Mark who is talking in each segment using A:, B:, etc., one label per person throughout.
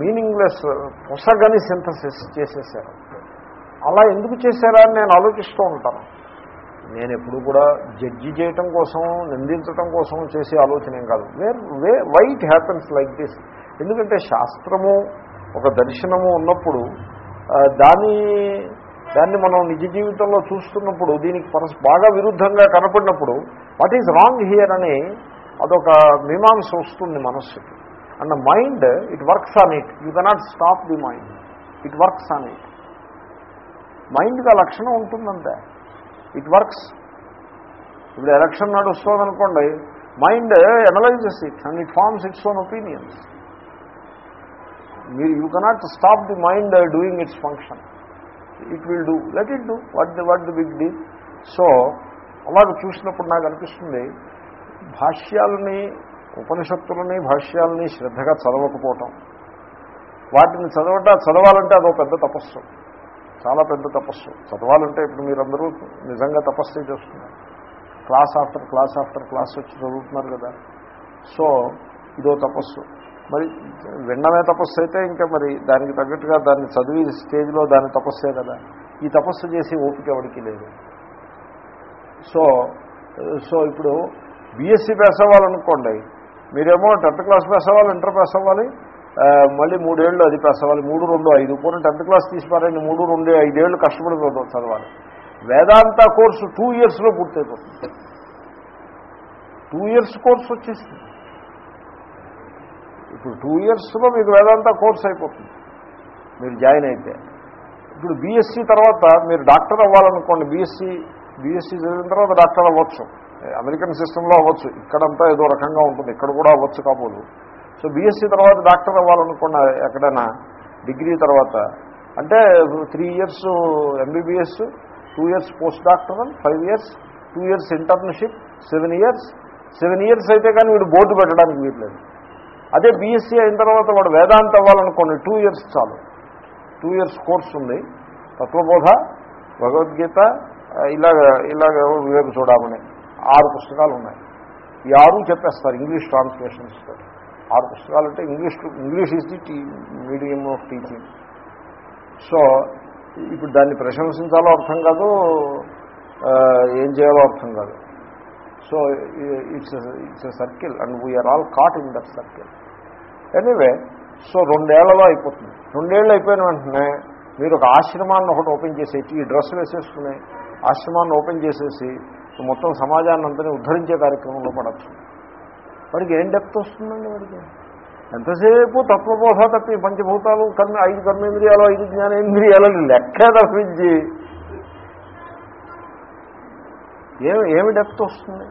A: Meaningless పొసగని synthesis చేసేసారు. అలా ఎందుకు చేశారా అని నేను ఆలోచిస్తూ ఉంటాను. నేను ఎప్పుడు కూడా జడ్జి చేయటం కోసం నిందించటం కోసం చేసే ఆలోచన ఏం కాదు. Where way why it happens like this ఎందుకంటే శాస్త్రము ఒక దర్శనము ఉన్నప్పుడు దాని దాన్ని మనం నిజ జీవితంలో చూస్తున్నప్పుడు దీనికి పరస్ బాగా విరుద్ధంగా కనపడినప్పుడు వాట్ ఈజ్ రాంగ్ హియర్ అని అదొక మీమాంస వస్తుంది మనస్సుకి. And mind it works on it you cannot stop the mind it works on it మైండ్కి ఆ లక్షణం ఉంటుందంటే. ఇట్ వర్క్స్ ఇప్పుడు election నడుస్తుందనుకోండి mind analyses it and it forms its own opinions మీరు you cannot stop the mind doing its function it will do let it do what the what the big D so అలాగ చూసినప్పుడు నాకు అనిపిస్తుంది భాష్యాలని ఉపనిషత్తులని భాష్యాలని శ్రద్ధగా చదవకపోవటం. వాటిని చదవట చదవాలంటే అదో పెద్ద తపస్సు. చాలా పెద్ద తపస్సు. చదవాలంటే ఇప్పుడు మీరందరూ నిజంగా తపస్సు చేస్తున్నారు. Class after class after class వచ్చి చదువుతున్నారు కదా. సో ఇదో తపస్సు. మరి విన్నమే తపస్సు అయితే ఇంకా మరి దానికి తగ్గట్టుగా దాన్ని చదివి స్టేజ్లో దాని తపస్సే కదా. ఈ తపస్సు చేసి ఓపిక ఎవరికి లేదు. సో సో ఇప్పుడు బీఎస్సీ పాస్ మీరేమో టెన్త్ క్లాస్ పాస్ అవ్వాలి ఇంటర్ పాస్ అవ్వాలి మళ్ళీ మూడేళ్ళు అది పాస్ అవ్వాలి మూడు రెండు ఐదు. పూర్ణ టెన్త్ క్లాస్ తీసిపారండి మూడు రెండు ఐదేళ్ళు కష్టపడి చదవాలి. వేదాంత కోర్సు టూ ఇయర్స్లో పూర్తయిపోతుంది. టూ ఇయర్స్ కోర్సు వచ్చేసింది ఇప్పుడు టూ ఇయర్స్లో మీకు వేదాంత కోర్స్ అయిపోతుంది. మీరు జాయిన్ అయితే. ఇప్పుడు బీఎస్సీ తర్వాత మీరు డాక్టర్ అవ్వాలనుకోండి బీఎస్సీ బీఎస్సీ చదివిన తర్వాత డాక్టర్ అవ్వచ్చు. అమెరికన్ సిస్టంలో అవ్వచ్చు. ఇక్కడంతా ఏదో రకంగా ఉంటుంది. ఇక్కడ కూడా అవ్వచ్చు కాబోదు సో బీఎస్సీ తర్వాత డాక్టర్ అవ్వాలనుకోండి ఎక్కడైనా డిగ్రీ తర్వాత అంటే three years MBBS two years post doctoral five years two years internship seven years seven years అయితే కానీ వీడు బోర్డు పెట్టడానికి వీట్లేదు అదే బీఎస్సీ అయిన తర్వాత వాడు వేదాంత అవ్వాలనుకోండి టూ ఇయర్స్ చాలు. టూ ఇయర్స్ కోర్స్ ఉంది. తత్వబోధ భగవద్గీత ఇలాగ ఇలాగ వివేక చూడమని. ఆరు పుస్తకాలు ఉన్నాయి ఈ ఆరు చెప్పేస్తారు ఇంగ్లీష్ ట్రాన్స్లేషన్స్ ఆరు పుస్తకాలు అంటే English English is the T medium of teaching. So ఇప్పుడు దాన్ని ప్రశంసించాలో అర్థం కాదు ఏం చేయాలో అర్థం కాదు. So it's it's a circle and we're all caught in that circle. Anyway so రెండేళ్ళలో అయిపోతుంది. రెండేళ్ళు అయిపోయిన వెంటనే మీరు ఒక ఆశ్రమాన్ని ఒకటి ఓపెన్ చేసేసి ఈ డ్రెస్ వేసేసుకుని ఆశ్రమాన్ని ఓపెన్ చేసేసి మొత్తం సమాజాన్ని అంతని ఉద్ధరించే కార్యక్రమంలో పడచ్చు. వాడికి ఏం డెప్త్ వస్తుందండి వాడికి? ఎంతసేపు తత్వబోధ తప్పి పంచభూతాలు కర్మ ఐదు కర్మేంద్రియాలు ఐదు జ్ఞానేంద్రియాలు లెక్క తప్పించి ఏమి ఏమి డెప్త్ వస్తుంది?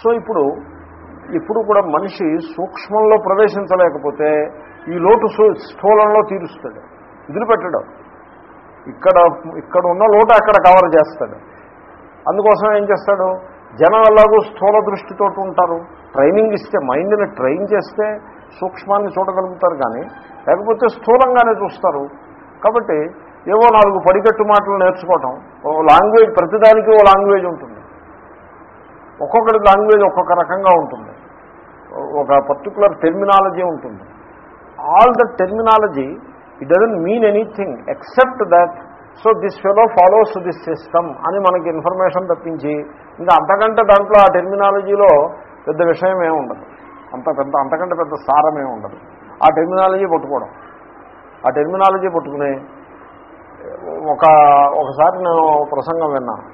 A: సో ఇప్పుడు ఇప్పుడు కూడా మనిషి సూక్ష్మంలో ప్రవేశించలేకపోతే ఈ లోటు స్థూలంలో తీరుస్తాడు. వదిలిపెట్టడం ఇక్కడ ఇక్కడ ఉన్న లోటు అక్కడ కవర్ చేస్తాడు. అందుకోసం ఏం చేస్తాడు? జనం ఎలాగో స్థూల దృష్టితో ఉంటారు. ట్రైనింగ్ ఇస్తే మైండ్ని ట్రైన్ చేస్తే సూక్ష్మాన్ని చూడగలుగుతారు కానీ లేకపోతే స్థూలంగానే చూస్తారు. కాబట్టి ఏవో నాలుగు పడికట్టు మాటలు నేర్చుకోవటం ఓ లాంగ్వేజ్ ప్రతిదానికి ఓ లాంగ్వేజ్ ఉంటుంది. ఒక్కొక్కటి లాంగ్వేజ్ ఒక్కొక్క రకంగా ఉంటుంది. ఒక పర్టికులర్ టెర్మినాలజీ ఉంటుంది. All the terminology it doesn't mean anything except that so this fellow follows this system అని మనకి ఇన్ఫర్మేషన్ తప్పించి ఇంకా అంతకంటే దాంట్లో ఆ టెర్మినాలజీలో పెద్ద విషయం ఏమి ఉండదు. అంత పెద్ద అంతకంటే పెద్ద సారం ఏమి ఉండదు. ఆ టెర్మినాలజీ పట్టుకోవడం. ఆ టెర్మినాలజీ పట్టుకుని ఒక ఒకసారి నేను ప్రసంగం విన్నాను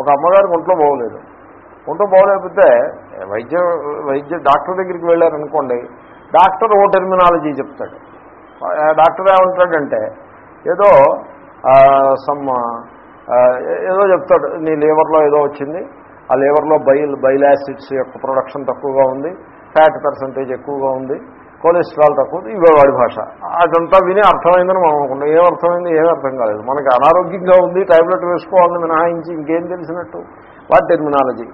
A: ఒక అమ్మగారికి ఒంట్లో బాగోలేదు. ఒంట్లో బాగోలేకపోతే వైద్య వైద్య డాక్టర్ దగ్గరికి వెళ్ళారనుకోండి డాక్టర్ ఓ టెర్మినాలజీ చెప్తాడు. డాక్టర్ ఏమంటాడంటే ఏదో సమ్ ఏదో చెప్తాడు నీ లేవర్లో ఏదో వచ్చింది ఆ లేవర్లో బైల్ బైల్ యాసిడ్స్ యొక్క ప్రొడక్షన్ తక్కువగా ఉంది ఫ్యాట్ పర్సంటేజ్ ఎక్కువగా ఉంది కొలెస్ట్రాల్ తక్కువ ఇవే వాడి భాష. అదంతా విని అర్థమైందని మనం అనుకుంటాం ఏం అర్థమైంది ఏం అర్థం కాలేదు. మనకి అనారోగ్యంగా ఉంది టాబ్లెట్ వేసుకోవాలని మినహాయించి ఇంకేం తెలిసినట్టు? What terminology?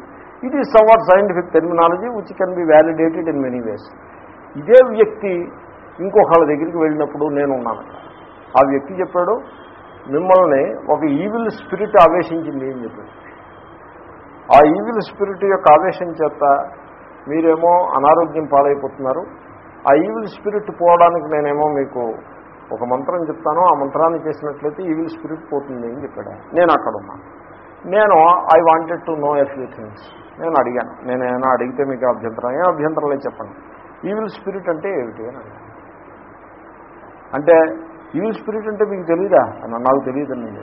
A: ఇది somewhat scientific terminology which can be validated in many ways ఇదే వ్యక్తి ఇంకొకళ్ళ దగ్గరికి వెళ్ళినప్పుడు నేను ఉన్నాను ఆ వ్యక్తి చెప్పాడు మిమ్మల్ని ఒక ఈవిల్ స్పిరిట్ ఆవేశించింది అని చెప్పేసి ఆ ఈవిల్ స్పిరిట్ యొక్క ఆవేశం చేత మీరేమో అనారోగ్యం పాలైపోతున్నారు. ఆ ఈవిల్ స్పిరిట్ పోవడానికి నేనేమో మీకు ఒక మంత్రం చెప్తాను. ఆ మంత్రాన్ని చేసినట్లయితే ఈవిల్ స్పిరిట్ పోతుంది అని చెప్పాడు. నేను అక్కడ ఉన్నాను. నేను I wanted to know a few things నేను అడిగాను. నేను ఏమైనా అడిగితే మీకు అభ్యంతరం ఏం? అభ్యంతరం లేదు చెప్పండి. ఈవిల్ స్పిరిట్ అంటే ఏమిటి అని అంటే ఈవిల్ స్పిరిట్ అంటే మీకు తెలీదా? అని నాకు తెలియదు నేను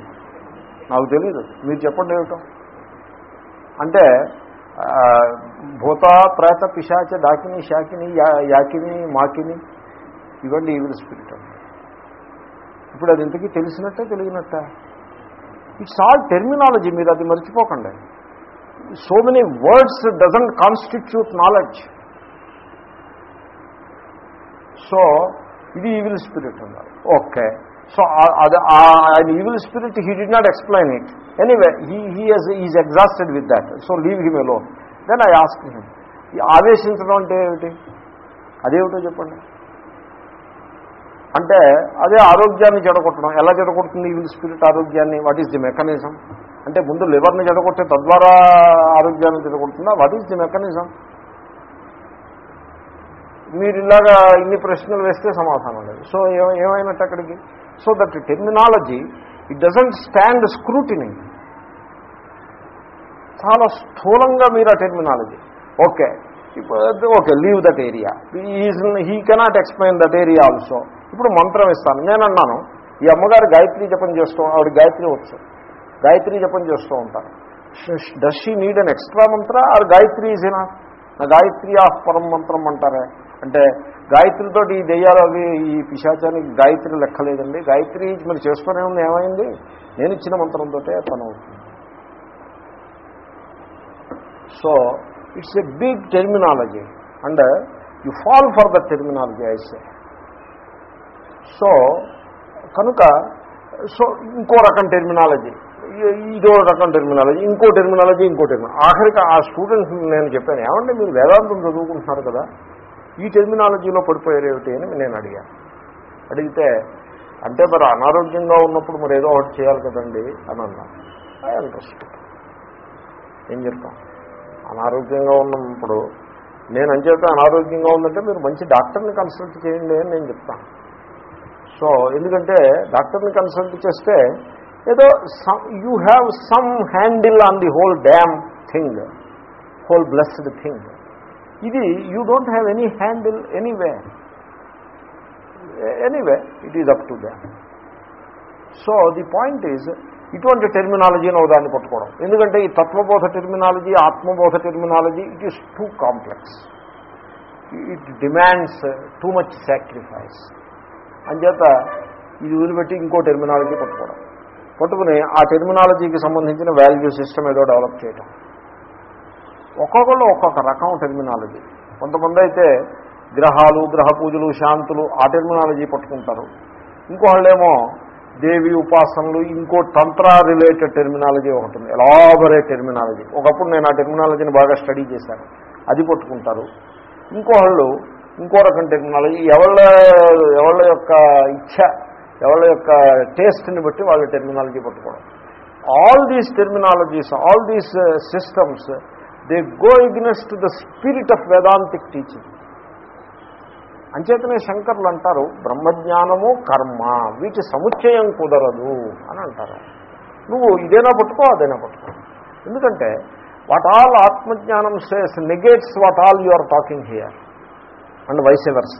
A: నాకు తెలీదు. మీరు చెప్పండి ఏమిటో. అంటే భూత ప్రేత పిశాచ డాకిని శాకిని యాకిని మాకిని ఇవ్వండి ఈవిల్ స్పిరిట్ ఇప్పుడు అది ఇంతకీ తెలిసినట్టే తెలియనట్ట? ఇట్స్ ఆల్ టెర్మినాలజీ మీరు అది మర్చిపోకండి. So many words doesn't constitute knowledge so ఇది ఈవిల్ స్పిరిట్ అన్నారు. ఓకే సో అది ఆయన evil spirit he did not explain it anyway he he is exhausted with that so leave him alone then I ask him ఆవేశించడం అంటే ఏమిటి? అదేమిటో చెప్పండి. అంటే అదే ఆరోగ్యాన్ని జడగొట్టడం. ఎలా జడగొడుతుంది ఈవిల్ స్పిరిట్ ఆరోగ్యాన్ని? వాట్ ఈస్ ది మెకానిజం అంటే ముందు లివర్ని జడగొట్టే తద్వారా ఆరోగ్యాన్ని జడగొడుతుందా? వాట్ ఈస్ ది మెకానిజం మీరు ఇలాగా ఇన్ని ప్రశ్నలు వేస్తే సమాధానం లేదు. సో ఏమైనట్టు అక్కడికి? So that terminology it doesn't stand scrutiny చాలా స్థూలంగా మీరు ఆ టెర్మినాలజీ ఓకే ఇప్పుడు okay leave that area is he cannot explain that area also ఇప్పుడు మంత్రం ఇస్తాను. నేను అన్నాను ఈ అమ్మగారు గాయత్రి జపం చేస్తూ ఆవిడ గాయత్రి వచ్చు. గాయత్రి జపం చేస్తూ ఉంటారు. Does she need an extra mantra or Gayatri is enough నా గాయత్రి ఆఫ్ పరం మంత్రం అంటారే. అంటే గాయత్రితో ఈ దెయ్యాలు అవి ఈ పిశాచానికి గాయత్రి లెక్కలేదండి. గాయత్రి మరి చేసుకునే ఉంది ఏమైంది? నేను ఇచ్చిన మంత్రంతో పని అవుతుంది. So it's a big terminology and you fall for the terminology I say so కనుక సో ఇంకో రకం టెర్మినాలజీ ఇదో రకం టెర్మినాలజీ ఇంకో టెర్మినాలజీ ఇంకో టెర్మినాలజీ ఆఖరికి ఆ స్టూడెంట్స్ నేను చెప్పాను. ఏమంటే మీరు వేదాంతం చదువుకుంటున్నారు కదా? ఈ టెర్మినాలజీలో పడిపోయారు ఏమిటి అని నేను అడిగాను. అడిగితే అంటే మరి అనారోగ్యంగా ఉన్నప్పుడు మరి ఏదో ఒకటి చేయాలి కదండి అని అన్నాను ఐ ఇంట్రెస్ట్ ఏం చెప్తాం? అనారోగ్యంగా ఉన్నప్పుడు నేను అంచేత అనారోగ్యంగా ఉందంటే మీరు మంచి డాక్టర్ని కన్సల్ట్ చేయండి అని నేను చెప్తాను. సో ఎందుకంటే డాక్టర్ని కన్సల్ట్ చేస్తే ఏదో you have some handle on the whole damn thing whole blessed thing ఇది you don't have any handle anyway anyway it is up to them so the point is ఇటువంటి టెర్మినాలజీని ఒక దాన్ని పట్టుకోవడం. ఎందుకంటే ఈ Tattvabodha terminology Atmabodha terminology it is too complex it demands too much sacrifice అంచేత ఇది వదిలిపెట్టి ఇంకో టెర్మినాలజీ పట్టుకోవడం. పట్టుకుని ఆ టెర్మినాలజీకి సంబంధించిన వాల్యూ సిస్టమ్ ఏదో డెవలప్ చేయడం ఒక్కొక్కళ్ళు ఒక్కొక్క రకం టెర్మినాలజీ కొంతమంది అయితే గ్రహాలు గ్రహ పూజలు శాంతులు ఆ టెర్మినాలజీ పట్టుకుంటారు. ఇంకోళ్ళేమో దేవి ఉపాసనలు ఇంకో తంత్ర రిలేటెడ్ టెర్మినాలజీ ఒకటి ఉంది. ఎలాబరేట్ టెర్మినాలజీ ఒకప్పుడు నేను ఆ టెర్మినాలజీని బాగా స్టడీ చేశాను. అది పట్టుకుంటారు. ఇంకోళ్ళు ఇంకో రకం టెక్నాలజీ ఎవళ్ళ ఎవళ్ళ యొక్క ఇచ్ఛ ఎవళ్ళ యొక్క టేస్ట్ని బట్టి వాళ్ళ టెర్మినాలజీ పట్టుకోవడం. All these terminologies all these systems they go against the spirit of Vedantic teaching అంచేతనే శంకర్లు అంటారు బ్రహ్మజ్ఞానము కర్మ వీటి సముచ్చయం కుదరదు అని అంటారు. నువ్వు ఇదేనా పట్టుకో అదేనా పట్టుకో. ఎందుకంటే వాట్ ఆల్ ఆత్మజ్ఞానం says negates what all you are talking here and vice versa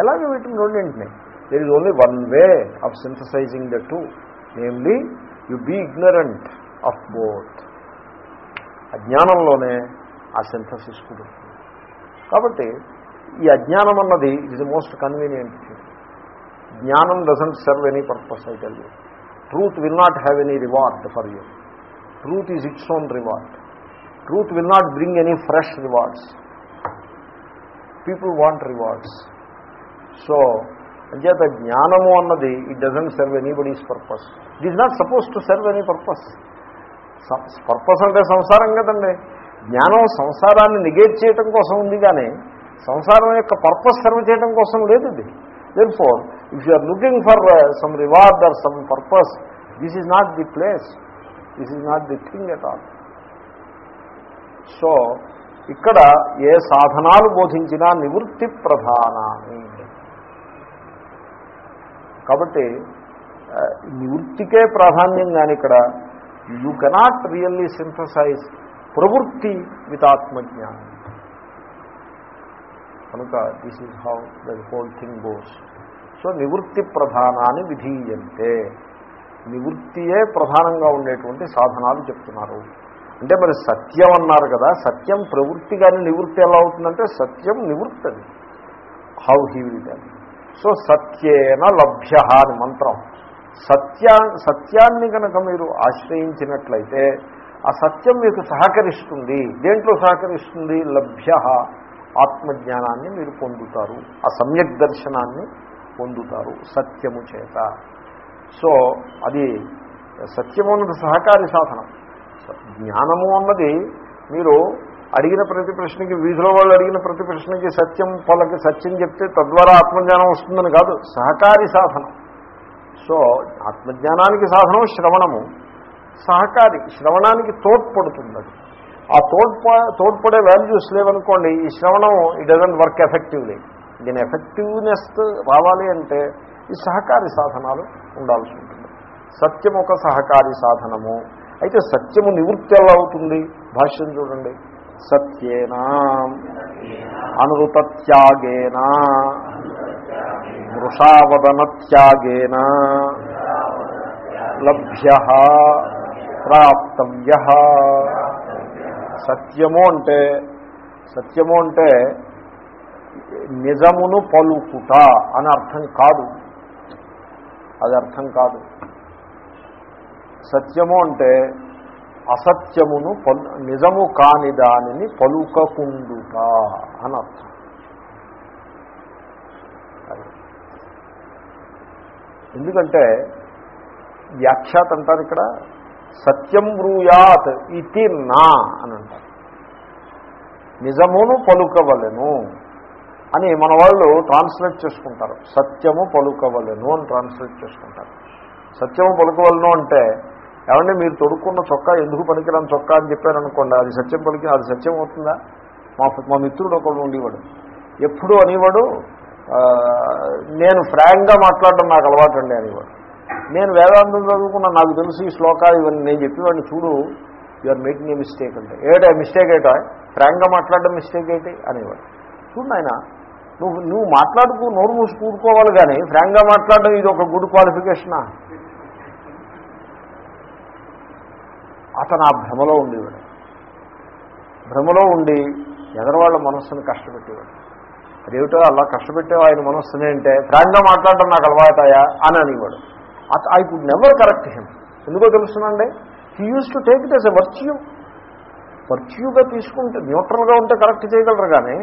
A: ఎలాగ వీటిని రెండింటిని? There is only one way of synthesising the two namely you be ignorant of both అజ్ఞానంలోనే ఆ సింథసిస్ కుదురుతుంది. కాబట్టి ఈ అజ్ఞానం అన్నది is the most convenient thing జ్ఞానం doesn't serve any purpose I tell you truth will not have any reward for you truth is its own reward truth will not bring any fresh rewards people want rewards so అంచేత జ్ఞానము అన్నది it doesn't serve anybody's purpose it is not suppose to serve any purpose purpose అంటే సంసారం కదండి. జ్ఞానం సంసారాన్ని negate చేయటం కోసం ఉంది కానీ సంసారం యొక్క పర్పస్ సర్వ్ చేయడం కోసం లేదు ఇది. Then for if you are looking for some reward or some purpose this is not the place this is not the thing at all so ఇక్కడ ఏ సాధనాలు బోధించినా నివృత్తి ప్రధానాన్ని. కాబట్టి uh, నివృత్తికే ప్రాధాన్యం కానీ ఇక్కడ యూ కెనాట్ రియల్లీ సింథసైజ్ ప్రవృత్తి విత్ ఆత్మజ్ఞానం కనుక this is how the whole thing goes so నివృత్తి ప్రధానాన్ని విధీయంతే నివృత్తియే ప్రధానంగా ఉండేటువంటి సాధనాలు చెప్తున్నారు. అంటే మరి సత్యం అన్నారు కదా సత్యం ప్రవృత్తి కానీ నివృత్తి ఎలా అవుతుందంటే సత్యం నివృత్తి హౌ హీ విల్ సో సత్యేన లభ్య అని మంత్రం. సత్యా సత్యాన్ని కనుక మీరు ఆశ్రయించినట్లయితే ఆ సత్యం మీకు సహకరిస్తుంది. దేంట్లో సహకరిస్తుంది? లభ్య ఆత్మజ్ఞానాన్ని మీరు పొందుతారు. ఆ సమ్యక్ దర్శనాన్ని పొందుతారు సత్యము చేత. సో అది సత్యము అన్నది సహకారి సాధనం. జ్ఞానము అన్నది మీరు అడిగిన ప్రతి ప్రశ్నకి వీధిలో వాళ్ళు అడిగిన ప్రతి ప్రశ్నకి సత్యం వాళ్ళకి సత్యం చెప్తే తద్వారా ఆత్మజ్ఞానం వస్తుందని కాదు సహకారి సాధనం. సో ఆత్మజ్ఞానానికి సాధనం శ్రవణము సహకారి శ్రవణానికి తోడ్పడుతుంది అది ఆ తోడ్ప తోడ్పడే వాల్యూస్ లేవనుకోండి ఈ శ్రవణం ఇట్ డజంట్ వర్క్ ఎఫెక్టివ్లీ దీని ఎఫెక్టివ్నెస్ రావాలి అంటే ఈ సహకారి సాధనాలు ఉండాల్సి ఉంటుంది. సత్యం ఒక సహకారి సాధనము. అయితే సత్యము నివృత్తి ఎలా అవుతుంది? భాష్యం చూడండి. సత్యేనా అనురుతత్యాగేనా వృషావదనత్యాగేన లభ్య ప్రాప్తవ్య. సత్యము అంటే సత్యము అంటే నిజమును పలుకుట అని అర్థం కాదు. అది అర్థం కాదు. సత్యము అంటే అసత్యమును పలు నిజము కాని దానిని పలుకకుండుట అని అర్థం. ఎందుకంటే వ్యాఖ్యాత్ అంటారు ఇక్కడ సత్యం బ్రూయాత్ ఇది నా అని అంటారు. నిజమును పలుకవలను అని మన వాళ్ళు ట్రాన్స్లేట్ చేసుకుంటారు. సత్యము పలుకవలను అని ట్రాన్స్లేట్ చేసుకుంటారు. సత్యము పలుకవలను అంటే ఏమంటే మీరు తొడుక్కున్న చొక్కా ఎందుకు పనికిరాని చొక్కా అని చెప్పారనుకోండి అది సత్యం పలికి అది సత్యం అవుతుందా? మా మా మిత్రుడు ఒకడు ఉండేవాడు. ఎప్పుడు అనేవాడు? నేను ఫ్రాంక్గా మాట్లాడడం నాకు అలవాటు అండి అనేవాడు నేను వేదాంతం చదువుకున్న నాకు తెలుసు ఈ శ్లోకాలు ఇవన్నీ. నేను చెప్పేవాడిని చూడు you are making a mistake అంటే. ఏటా మిస్టేక్ ఏటా ఫ్రాంక్గా మాట్లాడడం మిస్టేక్ ఏంటి అనేవాడు. చూడు ఆయన నువ్వు నువ్వు మాట్లాడుకు నోరు మూసి కూడుకోవాలి కానీ ఫ్రాంక్గా మాట్లాడడం ఇది ఒక గుడ్ క్వాలిఫికేషనా అతను ఆ భ్రమలో ఉండేవాడు భ్రమలో ఉండి ఎదరవాళ్ళ మనస్సును కష్టపెట్టేవాడు. అదేమిటో అలా కష్టపెట్టేవా ఆయన మనస్సునే అంటే ఫ్రాంక్గా మాట్లాడడం నాకు అలవాటాయా అని అనేవాడు. I could never correct him. ఎందుకో తెలుస్తుందండి? He use to take it as a virtue వర్చ్యూగా తీసుకుంటే న్యూట్రల్గా ఉంటే కరెక్ట్ చేయగలరు కానీ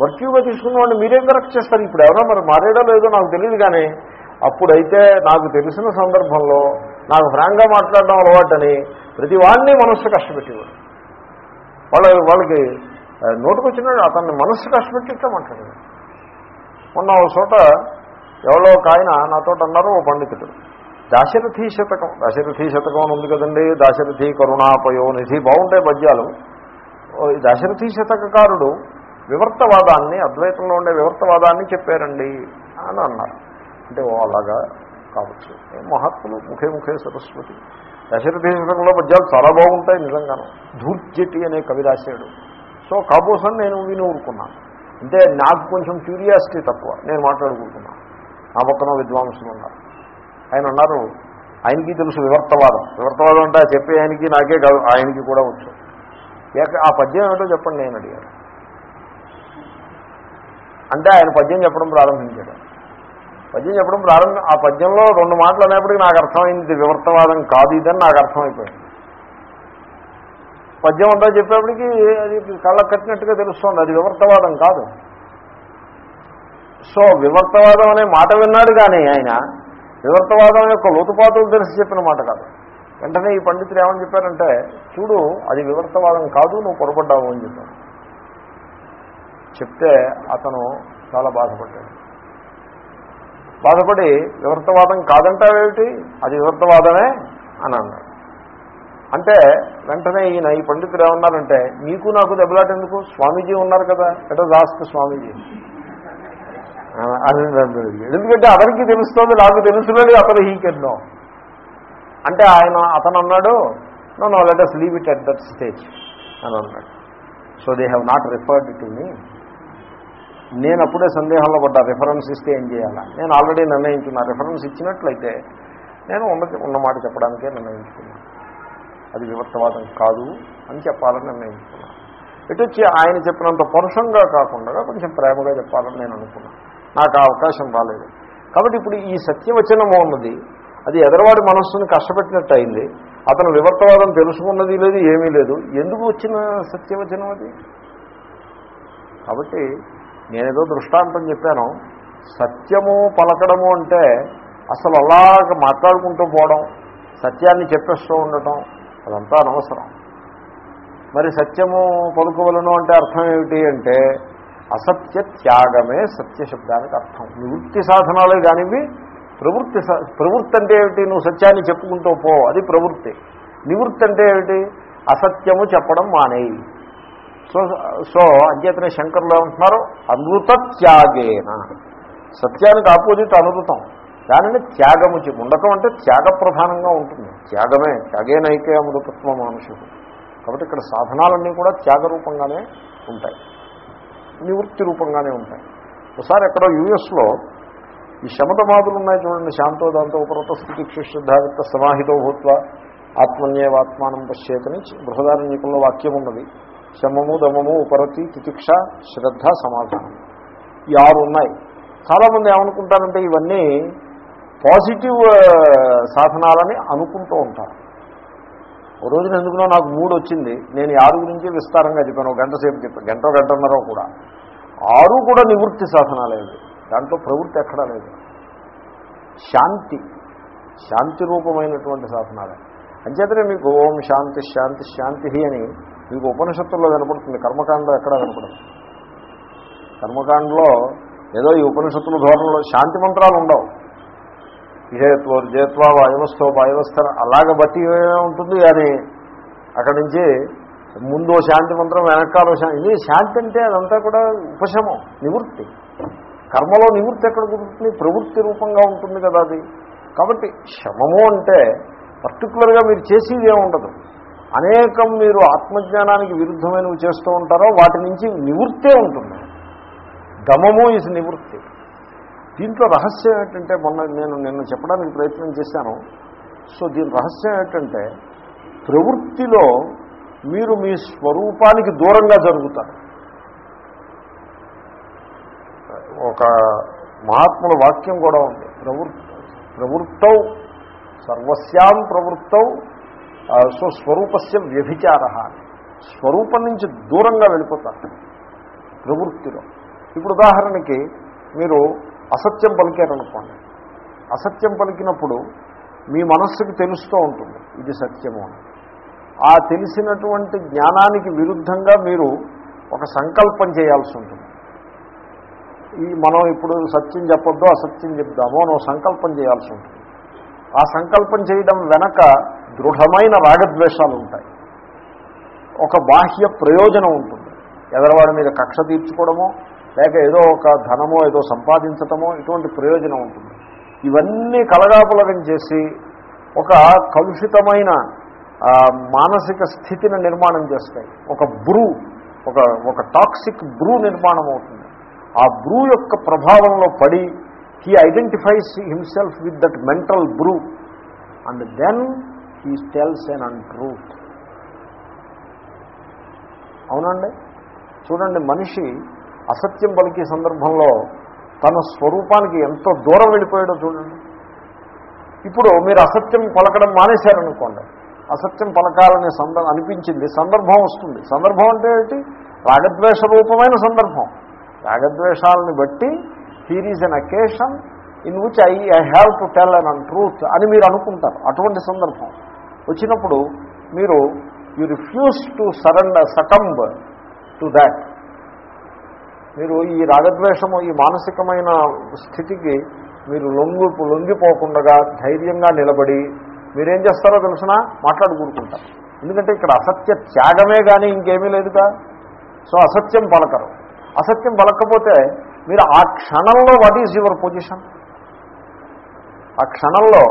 A: వర్చ్యూగా తీసుకున్న వాడిని మీరేం కరెక్ట్ చేస్తారు? ఇప్పుడు ఎవరో మరి మారేడో లేదో నాకు తెలియదు కానీ అప్పుడైతే నాకు తెలిసిన సందర్భంలో నాకు ఫ్రాంక్గా మాట్లాడడం అలవాటని ప్రతి వాడిని మనస్సు కష్టపెట్టేవాడు. వాళ్ళ వాళ్ళకి ఆ, నోటుకొచ్చినాడు అతన్ని మనస్సు కష్టపెట్టిట్లా మాట్లాడాడు మొన్న ఒక చోట ఎవరో ఒక ఆయన నాతో అన్నారు ఓ పండితుడు. దాశరథీ శతకం. దాశరథి శతకం అని ఉంది కదండి. దాశరథి కరుణాపయోనిధి బాగుంటాయి పద్యాలు. ఓ ఈ శతకకారుడు వివర్తవాదాన్ని అద్వైతంలో ఉండే వివర్తవాదాన్ని చెప్పారండి అని అన్నారు. అంటే ఓ అలాగా కావచ్చు. మహాత్ములు ముఖే ముఖే సరస్వతి. దశరథీ శతకంలో పద్యాలు చాలా బాగుంటాయి నిజంగాను. ధూర్జటి అనే కవి రాశాడు. సో కాబోసం నేను విని ఊరుకున్నాను. అంటే నాకు కొంచెం క్యూరియాసిటీ తక్కువ. నేను మాట్లాడుకుంటున్నాను నా పక్కన విద్వాంసులు ఉన్నారు ఆయన అన్నారు ఆయనకి తెలుసు వివర్తవాదం. వివర్తవాదం అంటే ఆ చెప్పే ఆయనకి నాకే కాదు ఆయనకి కూడా వచ్చు. ఏక- ఆ పద్యం ఏమిటో చెప్పండి నేను అడిగాను అంటే ఆయన పద్యం చెప్పడం ప్రారంభించాడు. పద్యం చెప్పడం ప్రారంభం ఆ పద్యంలో రెండు మాటలు అనేప్పటికీ నాకు అర్థమైంది వివర్తవాదం కాదు ఇదని నాకు అర్థమైపోయింది. పద్యం అంతా చెప్పేప్పటికీ అది కళ్ళ కట్టినట్టుగా తెలుస్తోంది. అది వివర్తవాదం కాదు. సో వివర్తవాదం అనే మాట విన్నాడు కానీ ఆయన వివర్తవాదం యొక్క లోతుపాతులు తెలిసి చెప్పిన మాట కాదు. వెంటనే ఈ పండితులు ఏమని చెప్పారంటే చూడు అది వివర్తవాదం కాదు నువ్వు పొరపడ్డావు అని చెప్పాను చెప్తే అతను చాలా బాధపడ్డాడు. బాధపడి వివర్తవాదం కాదంటావేమిటి? అది వివర్తవాదమే అని అన్నాడు. అంటే వెంటనే ఈయన ఈ పండితులు ఏమన్నారంటే మీకు నాకు దెబ్బలాట ఎందుకు స్వామీజీ ఉన్నారు కదా ఎట దాస్కు స్వామీజీ? అని ఎందుకంటే అతనికి తెలుస్తుంది నాకు తెలుసులేదు అతను హీకెన్నో నో అంటే ఆయన అతను అన్నాడు no no let us leave it at that stage అని అన్నాడు. So they have not referred to me నేను అప్పుడే సందేహంలో పడ్డా రిఫరెన్స్ ఇస్తే ఏం చేయాలా? నేను ఆల్రెడీ నిర్ణయించున్నా రిఫరెన్స్ ఇచ్చినట్లయితే నేను ఉన్న ఉన్నమాట చెప్పడానికే నిర్ణయించుకున్నాను అది వివర్తవాదం కాదు అని చెప్పాలని నిర్ణయించుకున్నాను ఇటు వచ్చి ఆయన చెప్పినంత పరుషంగా కాకుండా కొంచెం ప్రేమగా చెప్పాలని నేను అనుకున్నాను నాకు ఆ అవకాశం రాలేదు. కాబట్టి ఇప్పుడు ఈ సత్యవచనము ఉన్నది అది ఎదరవాడి మనస్సుని కష్టపెట్టినట్టు అయింది. అతను వివర్తవాదం తెలుసుకున్నది లేదు ఏమీ లేదు. ఎందుకు వచ్చిన సత్యవచనం అది? కాబట్టి నేనేదో దృష్టాంతం చెప్పాను. సత్యము పలకడము అంటే అసలు అలాగ మాట్లాడుకుంటూ పోవడం సత్యాన్ని చెప్పేస్తూ ఉండటం అదంతా అనవసరం. మరి సత్యము పలుకోవలను అంటే అర్థం ఏమిటి అంటే అసత్య త్యాగమే సత్య శబ్దానికి అర్థం. నివృత్తి సాధనాలే కానివి ప్రవృత్తి సా- ప్రవృత్తి అంటే ఏమిటి? నువ్వు సత్యాన్ని చెప్పుకుంటూ పో అది ప్రవృత్తి. నివృత్తి అంటే ఏమిటి? అసత్యము చెప్పడం మానేయి. సో సో అంచేతనే శంకరులు ఏమంటున్నారు? అనృత త్యాగేన సత్యానికి ఆపోజిట్ అనృతం దానిని త్యాగము చెప్పు అంటే త్యాగ ప్రధానంగా ఉంటుంది. త్యాగమే త్యాగేనైకే అమృతత్వ మానుషుడు. కాబట్టి ఇక్కడ సాధనాలన్నీ కూడా త్యాగ రూపంగానే ఉంటాయి. నివృత్తి రూపంగానే ఉంటాయి. ఒకసారి ఎక్కడో యుఎస్లో ఈ శమతమాదులు ఉన్నాయి చూడండి శాంతోదాంతో ఉపరత స్థితి క్షుశ్రద్ధావిత్త సమాహితో భూత్వ ఆత్మన్యేవాత్మానం పశ్చేతని బృహదారణ్యకంలో వాక్యం ఉన్నది. శమము దమము ఉపరతి తితిక్ష శ్రద్ధ సమాధానం. ఈ ఆరు ఉన్నాయి. చాలామంది ఏమనుకుంటారంటే ఇవన్నీ పాజిటివ్ సాధనాలని అనుకుంటూ ఉంటారు. ఓ రోజున ఎందుకునో నాకు మూడు వచ్చింది. నేను ఆరు గురించి విస్తారంగా చెప్పాను. ఒక గంట సేపు చెప్పాను. గంట గంటన్నర కూడా. ఆరు కూడా నివృత్తి సాధనాలే దాంట్లో ప్రవృత్తి ఎక్కడా లేదు. శాంతి. శాంతి రూపమైనటువంటి సాధనాలే. అంచేతనే మీకు ఓం శాంతి శాంతి శాంతి అని మీకు ఉపనిషత్తుల్లో కనపడుతుంది. కర్మకాండలో ఎక్కడా వినపడదు కర్మకాండలో ఏదో ఈ ఉపనిషత్తుల ధోరణిలో శాంతి మంత్రాలు ఉండవు. ఇహేత్వ జేత్వ వాయువస్థో వాయువస్థ అలాగ బట్టి ఉంటుంది కానీ అక్కడి నుంచి ముందు శాంతి మంత్రం వెనకాల శాంతి. ఇది శాంతి అంటే అదంతా కూడా ఉపశమం నివృత్తి. కర్మలో నివృత్తి ఎక్కడ కుదురుతుంది? ప్రవృత్తి రూపంగా ఉంటుంది కదా అది. కాబట్టి శమము అంటే పర్టికులర్గా మీరు చేసేది ఏముండదు. ఉండదు అనేకం మీరు ఆత్మజ్ఞానానికి విరుద్ధమైనవి చేస్తూ ఉంటారో వాటి నుంచి నివృత్తే ఉంటుంది. దమము ఇస్ నివృత్తి. దీంట్లో రహస్యం ఏంటంటే మొన్న నేను నిన్న చెప్పడానికి ప్రయత్నం చేశాను. సో దీని రహస్యం ఏంటంటే ప్రవృత్తిలో మీరు మీ స్వరూపానికి దూరంగా జరుగుతారు. ఒక మహాత్ముల వాక్యం కూడా ఉంది. ప్రవృత్ ప్రవృత్తౌ సర్వస్యాం ప్రవృత్తౌ సో స్వరూపస్య వ్యభిచార స్వరూపం నుంచి దూరంగా వెళ్ళిపోతారు ప్రవృత్తిలో. ఇప్పుడు ఉదాహరణకి మీరు అసత్యం పలికారనుకోండి అసత్యం పలికినప్పుడు మీ మనస్సుకి తెలుస్తూ ఉంటుంది ఇది సత్యము అని. ఆ తెలిసినటువంటి జ్ఞానానికి విరుద్ధంగా మీరు ఒక సంకల్పం చేయాల్సి ఉంటుంది. ఈ మనం ఇప్పుడు సత్యం చెప్పొద్దు అసత్యం చెప్దాము అని సంకల్పం చేయాల్సి ఉంటుంది. ఆ సంకల్పం చేయడం వెనక దృఢమైన రాగద్వేషాలు ఉంటాయి. ఒక బాహ్య ప్రయోజనం ఉంటుంది. ఎదరవాడి మీద కక్ష తీర్చుకోవడమో లేక ఏదో ఒక ధనమో ఏదో సంపాదించటమో ఇటువంటి ప్రయోజనం ఉంటుంది. ఇవన్నీ కలగాపులగం చేసి ఒక కలుషితమైన మానసిక స్థితిని నిర్మాణం చేస్తాయి. ఒక బ్రూ ఒక ఒక టాక్సిక్ బ్రూ నిర్మాణం అవుతుంది. ఆ బ్రూ యొక్క ప్రభావంలో పడి he identifies himself with that mental brew and then he tells an untruth అవునండి చూడండి మనిషి అసత్యం పలికే సందర్భంలో తన స్వరూపానికి ఎంతో దూరం వెళ్ళిపోయాడో చూడండి. ఇప్పుడు మీరు అసత్యం పలకడం మానేశారనుకోండి. అసత్యం పలకాలనే సందర్భం అనిపించింది సందర్భం వస్తుంది. సందర్భం అంటే ఏంటి? రాగద్వేష రూపమైన సందర్భం. రాగద్వేషాలని బట్టి here is an occasion in which I I have to tell untruth అని మీరు అనుకుంటారు. అటువంటి సందర్భం. వచ్చినప్పుడు మీరు you refuse to surrender succumb to that మీరు ఈ రాగద్వేషము ఈ మానసికమైన స్థితికి మీరు లొంగు లొంగిపోకుండా ధైర్యంగా నిలబడి మీరేం చేస్తారో తెలిసినా? మాట్లాడుకుంటుంటారు ఎందుకంటే ఇక్కడ అసత్య త్యాగమే కానీ ఇంకేమీ లేదుగా. సో అసత్యం పలకరు. అసత్యం పలకపోతే మీరు ఆ క్షణంలో వాట్ ఈజ్ యువర్ పొజిషన్ ఆ క్షణంలో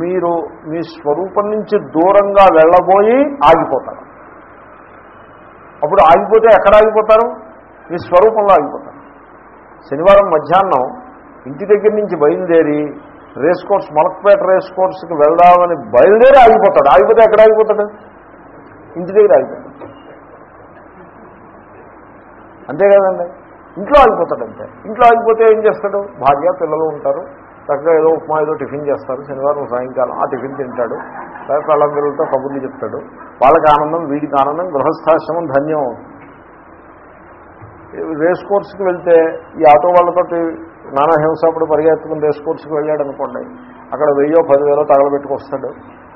A: మీరు మీ స్వరూపం నుంచి దూరంగా వెళ్ళబోయి ఆగిపోతారు. అప్పుడు ఆగిపోతే ఎక్కడ ఆగిపోతారు? మీ స్వరూపంలో ఆగిపోతారు శనివారం మధ్యాహ్నం ఇంటి దగ్గర నుంచి బయలుదేరి రేస్ కోర్స్ మలక్పేట రేస్ కోర్స్కి వెళ్దామని బయలుదేరి ఆగిపోతాడు. ఆగిపోతే ఎక్కడ ఆగిపోతాడు? ఇంటి దగ్గర ఆగిపోతాడు. అంతే కదండి. ఇంట్లో ఆగిపోతాడు అంతే. ఇంట్లో ఆగిపోతే ఏం చేస్తాడు? భార్య పిల్లలు ఉంటారు. చక్కగా ఏదో ఉప్మా ఏదో టిఫిన్ చేస్తారు. శనివారం సాయంకాలం ఆ టిఫిన్ తింటాడు. తర్వాత వాళ్ళందరితో కబుర్లు చెప్తాడు. వాళ్ళకి ఆనందం వీడికి ఆనందం గృహస్థాశ్రమం ధన్యం. అవుతుంది రేస్ కోర్స్కి వెళ్తే ఈ ఆటో వాళ్ళతోటి నానా హింసప్పుడు పరిగెత్తుకుని రేస్ కోర్స్కి వెళ్ళాడు అనుకోండి అక్కడ వెయ్యో పదివేలో తగలబెట్టుకొస్తాడు.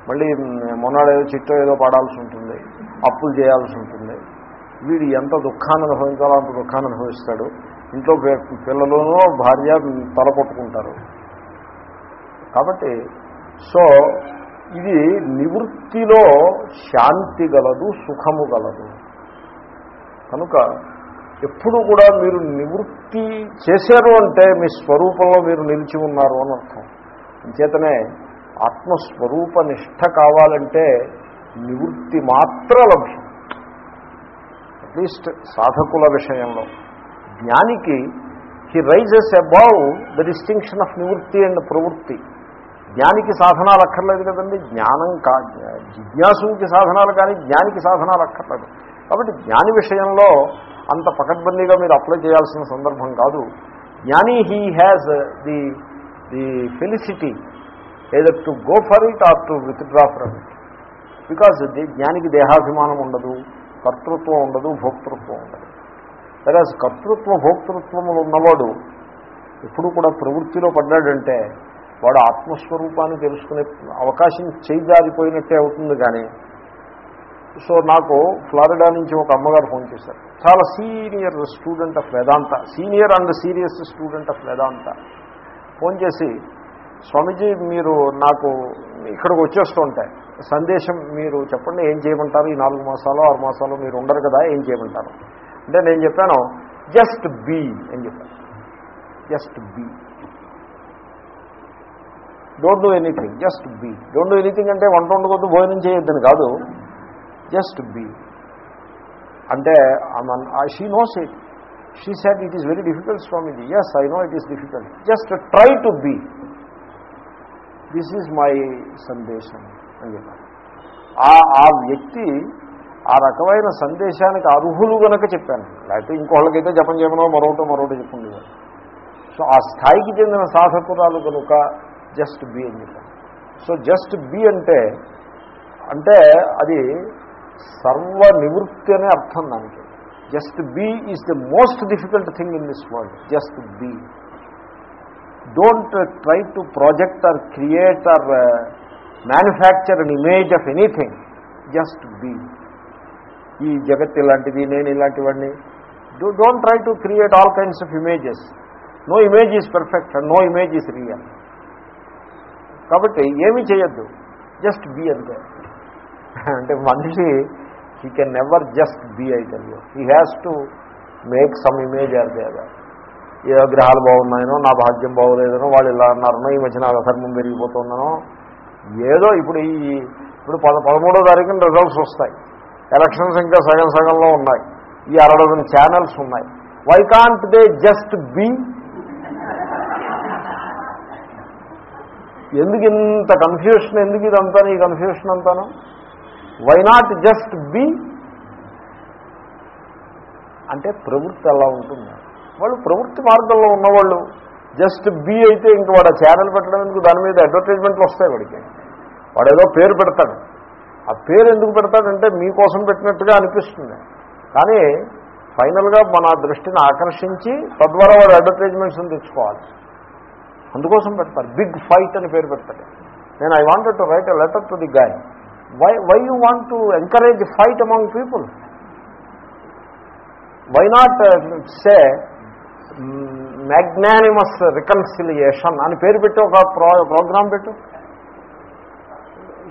A: మళ్ళీ మొన్నాడు ఏదో చిట్టో ఏదో పడాల్సి ఉంటుంది అప్పులు చేయాల్సి ఉంటుంది. వీడు ఎంత దుఃఖాన్ని అనుభవించాలో అంత దుఃఖాన్ని అనుభవిస్తాడు. ఇంట్లో పి- పిల్లలను భార్య తల కొట్టుకుంటారు కాబట్టి సో ఇది నివృత్తిలో శాంతి గలదు సుఖము గలదు. కనుక ఎప్పుడు కూడా మీరు నివృత్తి చేశారు అంటే మీ స్వరూపంలో మీరు నిలిచి ఉన్నారు అని అర్థం. అంచేతనే ఆత్మస్వరూప నిష్ట కావాలంటే నివృత్తి మాత్ర లభ్యం. అట్లీస్ట్ సాధకుల విషయంలో. జ్ఞానికి he rises above the distinction of నివృత్తి అండ్ ప్రవృత్తి. జ్ఞానికి సాధనాలు అక్కర్లేదు కదండి. జ్ఞానం కా జిజ్ఞాసుకి సాధనాలు కానీ జ్ఞానికి సాధనాలు అక్కర్లేదు. కాబట్టి జ్ఞాని విషయంలో అంత పకడ్బందీగా మీరు అప్లై చేయాల్సిన సందర్భం కాదు. జ్ఞాని he has the the felicity either to go for it or to withdraw from it. Because జ్ఞానికి దేహాభిమానం ఉండదు కర్తృత్వం ఉండదు భోక్తృత్వం ఉండదు. సరే కర్తృత్వ భోక్తృత్వములు ఉన్నవాడు ఎప్పుడు కూడా ప్రవృత్తిలో పడ్డాడంటే వాడు ఆత్మస్వరూపాన్ని తెలుసుకునే అవకాశం చేయిదారిపోయినట్టే అవుతుంది కానీ సో నాకు ఫ్లారిడా నుంచి ఒక అమ్మగారు ఫోన్ చేశారు. చాలా senior student of Vedanta senior and serious student of Vedanta. Phone చేసి స్వామీజీ మీరు నాకు ఇక్కడికి వచ్చేస్తుంటే సందేశం మీరు చెప్పండి ఏం చేయమంటారు? ఈ నాలుగు మాసాలు ఆరు మాసాలు మీరు ఉండరు కదా ఏం చేయమంటారు? అంటే నేను చెప్పాను జస్ట్ బీ అని చెప్పాను. Just be. Don't do anything just be don't do anything అంటే వంట వండుకొద్దు భోజనం చేయొద్దని కాదు. జస్ట్ బీ అంటే she knows it she said it is very difficult Swamiji yes I know it is difficult just try to be this is my సందేశం. అని చెప్పారు. ఆ వ్యక్తి ఆ రకమైన సందేశానికి అర్హులు గనక చెప్పాను. లేకపోతే ఇంకోళ్ళకైతే జపం చేయమనో మరొకటో మరొకటి చెప్పండి సో ఆ స్థాయికి చెందిన సాధకురాలు కనుక జస్ట్ బి అని చెప్పాను సో జస్ట్ బి అంటే అంటే అది సర్వ నివృత్తి అనే అర్థం దానికి. Just be is the most difficult thing in this world just be. Don't try to project or create or manufacture an image of anything just be. ఈ జగత్ ఇలాంటిది నేను ఇలాంటివన్నీ. Don't try to create all kinds of images. No image is perfect and no image is real. కాబట్టి ఏమీ చేయొద్దు just be అంతే. అంటే మనిషి he can never just be అయితే he has to make some image or దేదా ఏ గ్రహాలు బాగున్నాయనో నా భాగ్యం బాగోలేదనో వాళ్ళు ఇలా అన్నారనో ఈ మధ్య నా అధర్మం పెరిగిపోతుందనో ఏదో ఇప్పుడు ఈ ఇప్పుడు పద పదమూడో తారీఖున రిజల్ట్స్ వస్తాయి. ఎలక్షన్స్ ఇంకా సగం సగంలో ఉన్నాయి. ఈ అరడజన్ ఛానల్స్ ఉన్నాయి. Why can't they just be ఎందుకు ఇంత కన్ఫ్యూషన్ ఎందుకు ఇదంతా ఈ కన్ఫ్యూషన్ అంతాను? వై నాట్ జస్ట్ బీ అంటే ప్రవృత్తి అలా ఉంటుంది. వాళ్ళు ప్రవృత్తి మార్గంలో ఉన్నవాళ్ళు. జస్ట్ బీ అయితే ఇంక వాడు ఛానల్ పెట్టడం ఎందుకు? దాని మీద అడ్వర్టైజ్మెంట్లు వస్తాయి వాడికి. వాడు ఏదో పేరు పెడతాడు. ఆ పేరు ఎందుకు పెడతాడంటే మీకోసం పెట్టినట్టుగా అనిపిస్తుంది. కానీ ఫైనల్గా మన దృష్టిని ఆకర్షించి తద్వారా వాడు అడ్వర్టైజ్మెంట్స్ని తెచ్చుకోవాలి. అందుకోసం పెడతారు. బిగ్ ఫైట్ అని పేరు పెడతాడు నేను I wanted to write a letter to the guy why why you want to encourage fight among people why not say magnanimous reconciliation అని పేరు పెట్టి ఒక ప్రో ప్రోగ్రాం పెట్టు.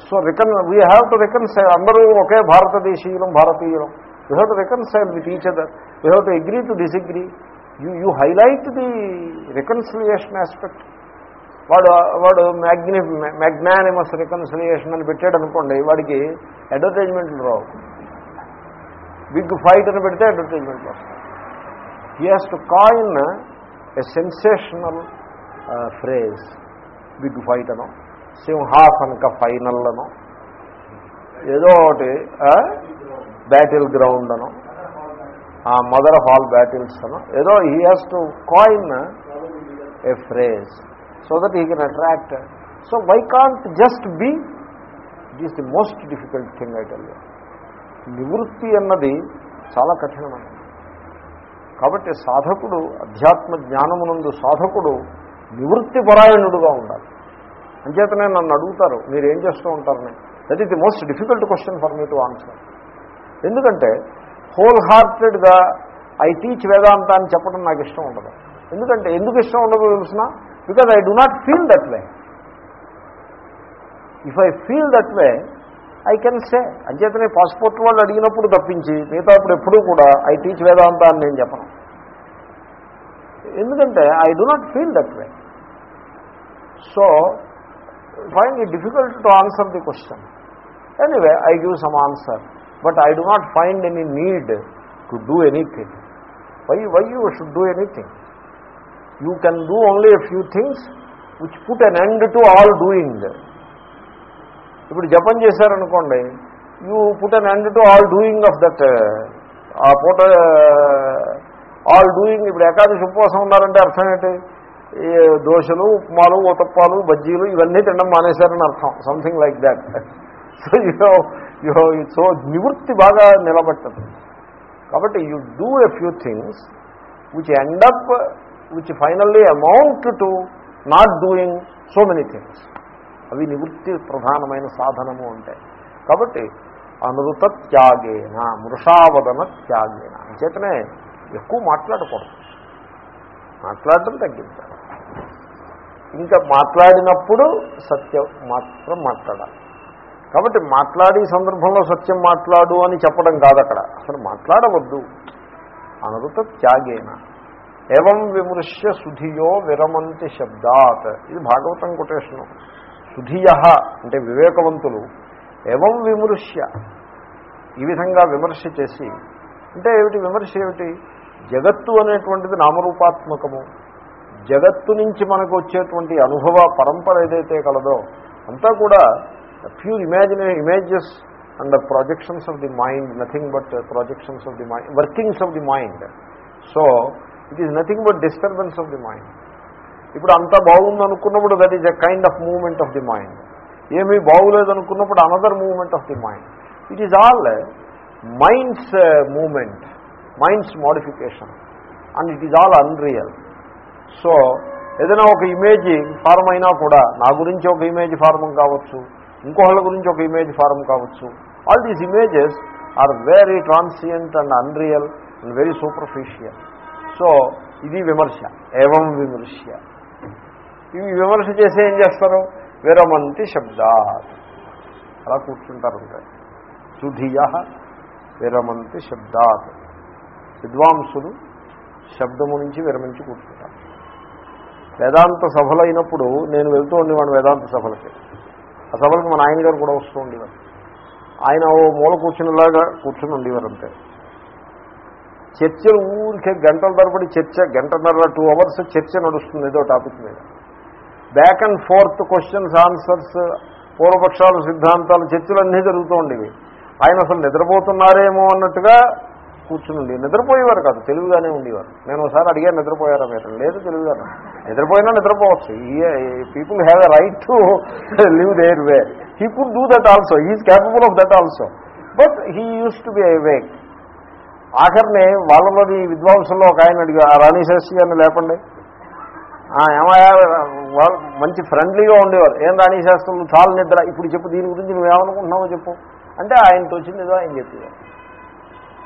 A: So recon we have to reconcile అందరూ ఒకే భారతదేశీయులం భారతీయులం. We have to reconcile with each other we have to agree to disagree you you highlight the reconciliation aspect వాడు వాడు మ్యాగ్ని మ్యాగ్నానిమస్ రికన్సిలియేషన్ అని పెట్టాడు అనుకోండి వాడికి అడ్వర్టైజ్మెంట్లు రావు. బిగ్ ఫైట్ అని పెడితే అడ్వర్టైజ్మెంట్లు వస్తాయి. He has to coin a sensational phrase big fight అనో సింహాసనక ఫైనల్ అనో ఏదో ఒకటి బ్యాటిల్ గ్రౌండ్ అనో మదర్ ఆఫ్ ఆల్ బ్యాటిల్స్ అనో ఏదో he has to coin a phrase so that he can attract so why can't just be it is the most difficult thing I tell నివృత్తి అన్నది చాలా కఠినమైనది కాబట్టి సాధకుడు అధ్యాత్మ జ్ఞానమునందు సాధకుడు నివృత్తి పరాయణుడుగా ఉండాలి అంచేతనే నన్ను అడుగుతారు మీరు ఏం చేస్తూ ఉంటారని that is the most difficult question for me to answer ఎందుకంటే హోల్ హార్టెడ్గా ఐ టీచ్ వేదాంత అని చెప్పడం నాకు ఇష్టం ఉండదు ఎందుకంటే ఎందుకు ఇష్టం ఉండదు తెలిసిన because I do not feel that way if I feel that way I can say అంచేతనే పాస్పోర్ట్ వాళ్ళు అడిగినప్పుడు తప్పించి మిగతా అప్పుడు ఎప్పుడూ కూడా ఐ టీచ్ వేదాంత అని నేను చెప్పను. ఎందుకంటే I do not feel that way so find it difficult to answer the question anyway I give some answer but I do not find any need to do anything why why you should do anything you can do only a few things which put an end to all doing ఇప్పుడు జపం చేశారనుకోండి you put an end to all doing of that ఆ పూట all doing ఇప్పుడు ఏకాదశి ఉపవాసం ఉన్నారంటే అర్థం ఏంటి? ఈ దోశలు ఉప్మాలు ఉతప్పాలు బజ్జీలు ఇవన్నీ తినడం మానేశారని అర్థం something like that so you you so నివృత్తి బాగా నిలబెట్టదు కాబట్టి you do a few things which end up which finally amount to not doing so many things అవి నివృత్తి ప్రధానమైన సాధనము అంటే. కాబట్టి అనృత త్యాగేన మృషావదన త్యాగేన అంచేతనే ఎక్కువ మాట్లాడకూడదు. మాట్లాడటం తగ్గించాలి. ఇంకా మాట్లాడినప్పుడు సత్యం మాత్రం మాట్లాడాలి. కాబట్టి మాట్లాడే సందర్భంలో సత్యం మాట్లాడు అని చెప్పడం కాదు అక్కడ అసలు మాట్లాడవద్దు. అనృత త్యాగేన ఏవం విమృశ్య సుధియో విరమంతి శబ్దాత్. ఇది భాగవతం కొటేషను. సుధియ అంటే వివేకవంతులు. ఏవం విమృశ్య? ఈ విధంగా విమర్శ చేసి. అంటే ఏమిటి విమర్శ ఏమిటి? జగత్తు అనేటువంటిది నామరూపాత్మకము. జగత్తు నుంచి మనకు వచ్చేటువంటి అనుభవ పరంపర ఏదైతే కలదో అంతా కూడా pure imagine images and projections of the mind nothing but projections of the mind workings of the mind so it is nothing but disturbance of the mind ఇప్పుడు అంతా బాగుంది అనుకున్నప్పుడు that is a kind of movement of the mind ఏమీ బాగులేదు అనుకున్నప్పుడు another movement of the mind it is all mind's moment mind's modification and it is all unreal so ఏదైనా ఒక image form అయినా కూడా నా గురించి ఒక ఇమేజ్ ఫారం కావచ్చు ఇంకోళ్ళ గురించి ఒక ఇమేజ్ ఫారం కావచ్చు all these images are very transient and unreal and very superficial so ఇది విమర్శ. ఏవం విమర్శ ఇవి విమర్శ చేసి ఏం చేస్తారు? విరమంతి శబ్దా అలా కూర్చుంటారు సుధియ విరమంతి శబ్దాత్. విద్వాంసులు శబ్దము నుంచి విరమించి కూర్చుంటారు. వేదాంత సభలైనప్పుడు నేను వెళ్తూ ఉండేవాడు వేదాంత సభలకి. ఆ సభలకు మా నాయన గారు కూడా వస్తూ ఉండేవారు. ఆయన ఓ మూల కూర్చునేలాగా కూర్చుని ఉండేవారు అంతే. చర్చలు ఊరికే గంటల తరబడి చర్చ గంటన్నర టూ అవర్స్ చర్చ నడుస్తుంది ఏదో టాపిక్ మీద. Back and forth questions answers పూర్వపక్షాలు సిద్ధాంతాలు చర్చలన్నీ జరుగుతూ ఉండేవి. ఆయన అసలు నిద్రపోతున్నారేమో అన్నట్టుగా కూర్చుని నిద్రపోయేవారు కాదు తెలివిగానే ఉండేవారు. నేను ఒకసారి అడిగాను నిద్రపోయారా మీరు? లేదు తెలుగుగానే నిద్రపోయినా నిద్రపోవచ్చు. People have a right to live their way he could do that also he's capable of that also but he used to be awake ఆఖరిని వాళ్ళలోని విద్వాంసుల్లో ఒక ఆయన అడిగా ఆ రాణి శాస్త్రి గారిని లేపండి. ఏమయ్యా వాళ్ళు మంచి ఫ్రెండ్లీగా ఉండేవారు. ఏం రాణి శాస్త్రులు? చాలా నిద్ర. ఇప్పుడు చెప్పు దీని గురించి నువ్వేమనుకుంటున్నావో చెప్పు. అంటే ఆయనతో వచ్చిందిదో ఆయన చెప్పేవారు.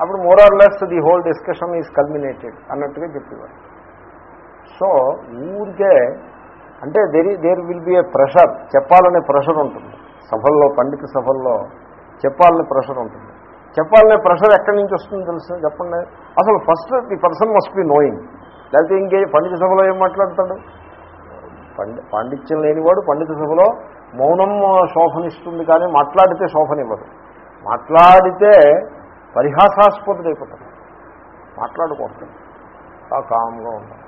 A: అప్పుడు more or less the whole discussion is culminated అన్నట్టుగా చెప్పేవారు. సో ఊరికే అంటే there there will be a pressure చెప్పాలనే ప్రెషర్ ఉంటుంది. సభల్లో పండిత సభల్లో చెప్పాలని ప్రెషర్ ఉంటుంది. చెప్పాలనే ప్రెషర్ ఎక్కడి నుంచి వస్తుంది తెలుసు? చెప్పండి. అసలు first the person must be knowing లేకపోతే ఇంకే పండిత సభలో ఏం మాట్లాడతాడు? పండి పాండిత్యం లేనివాడు పండిత సభలో మౌనం శోభనిస్తుంది కానీ మాట్లాడితే శోభనివ్వదు. మాట్లాడితే పరిహాసాస్పదుడైపోతాడు మాట్లాడకూడదు. ఆ కామ్గా ఉండాలి.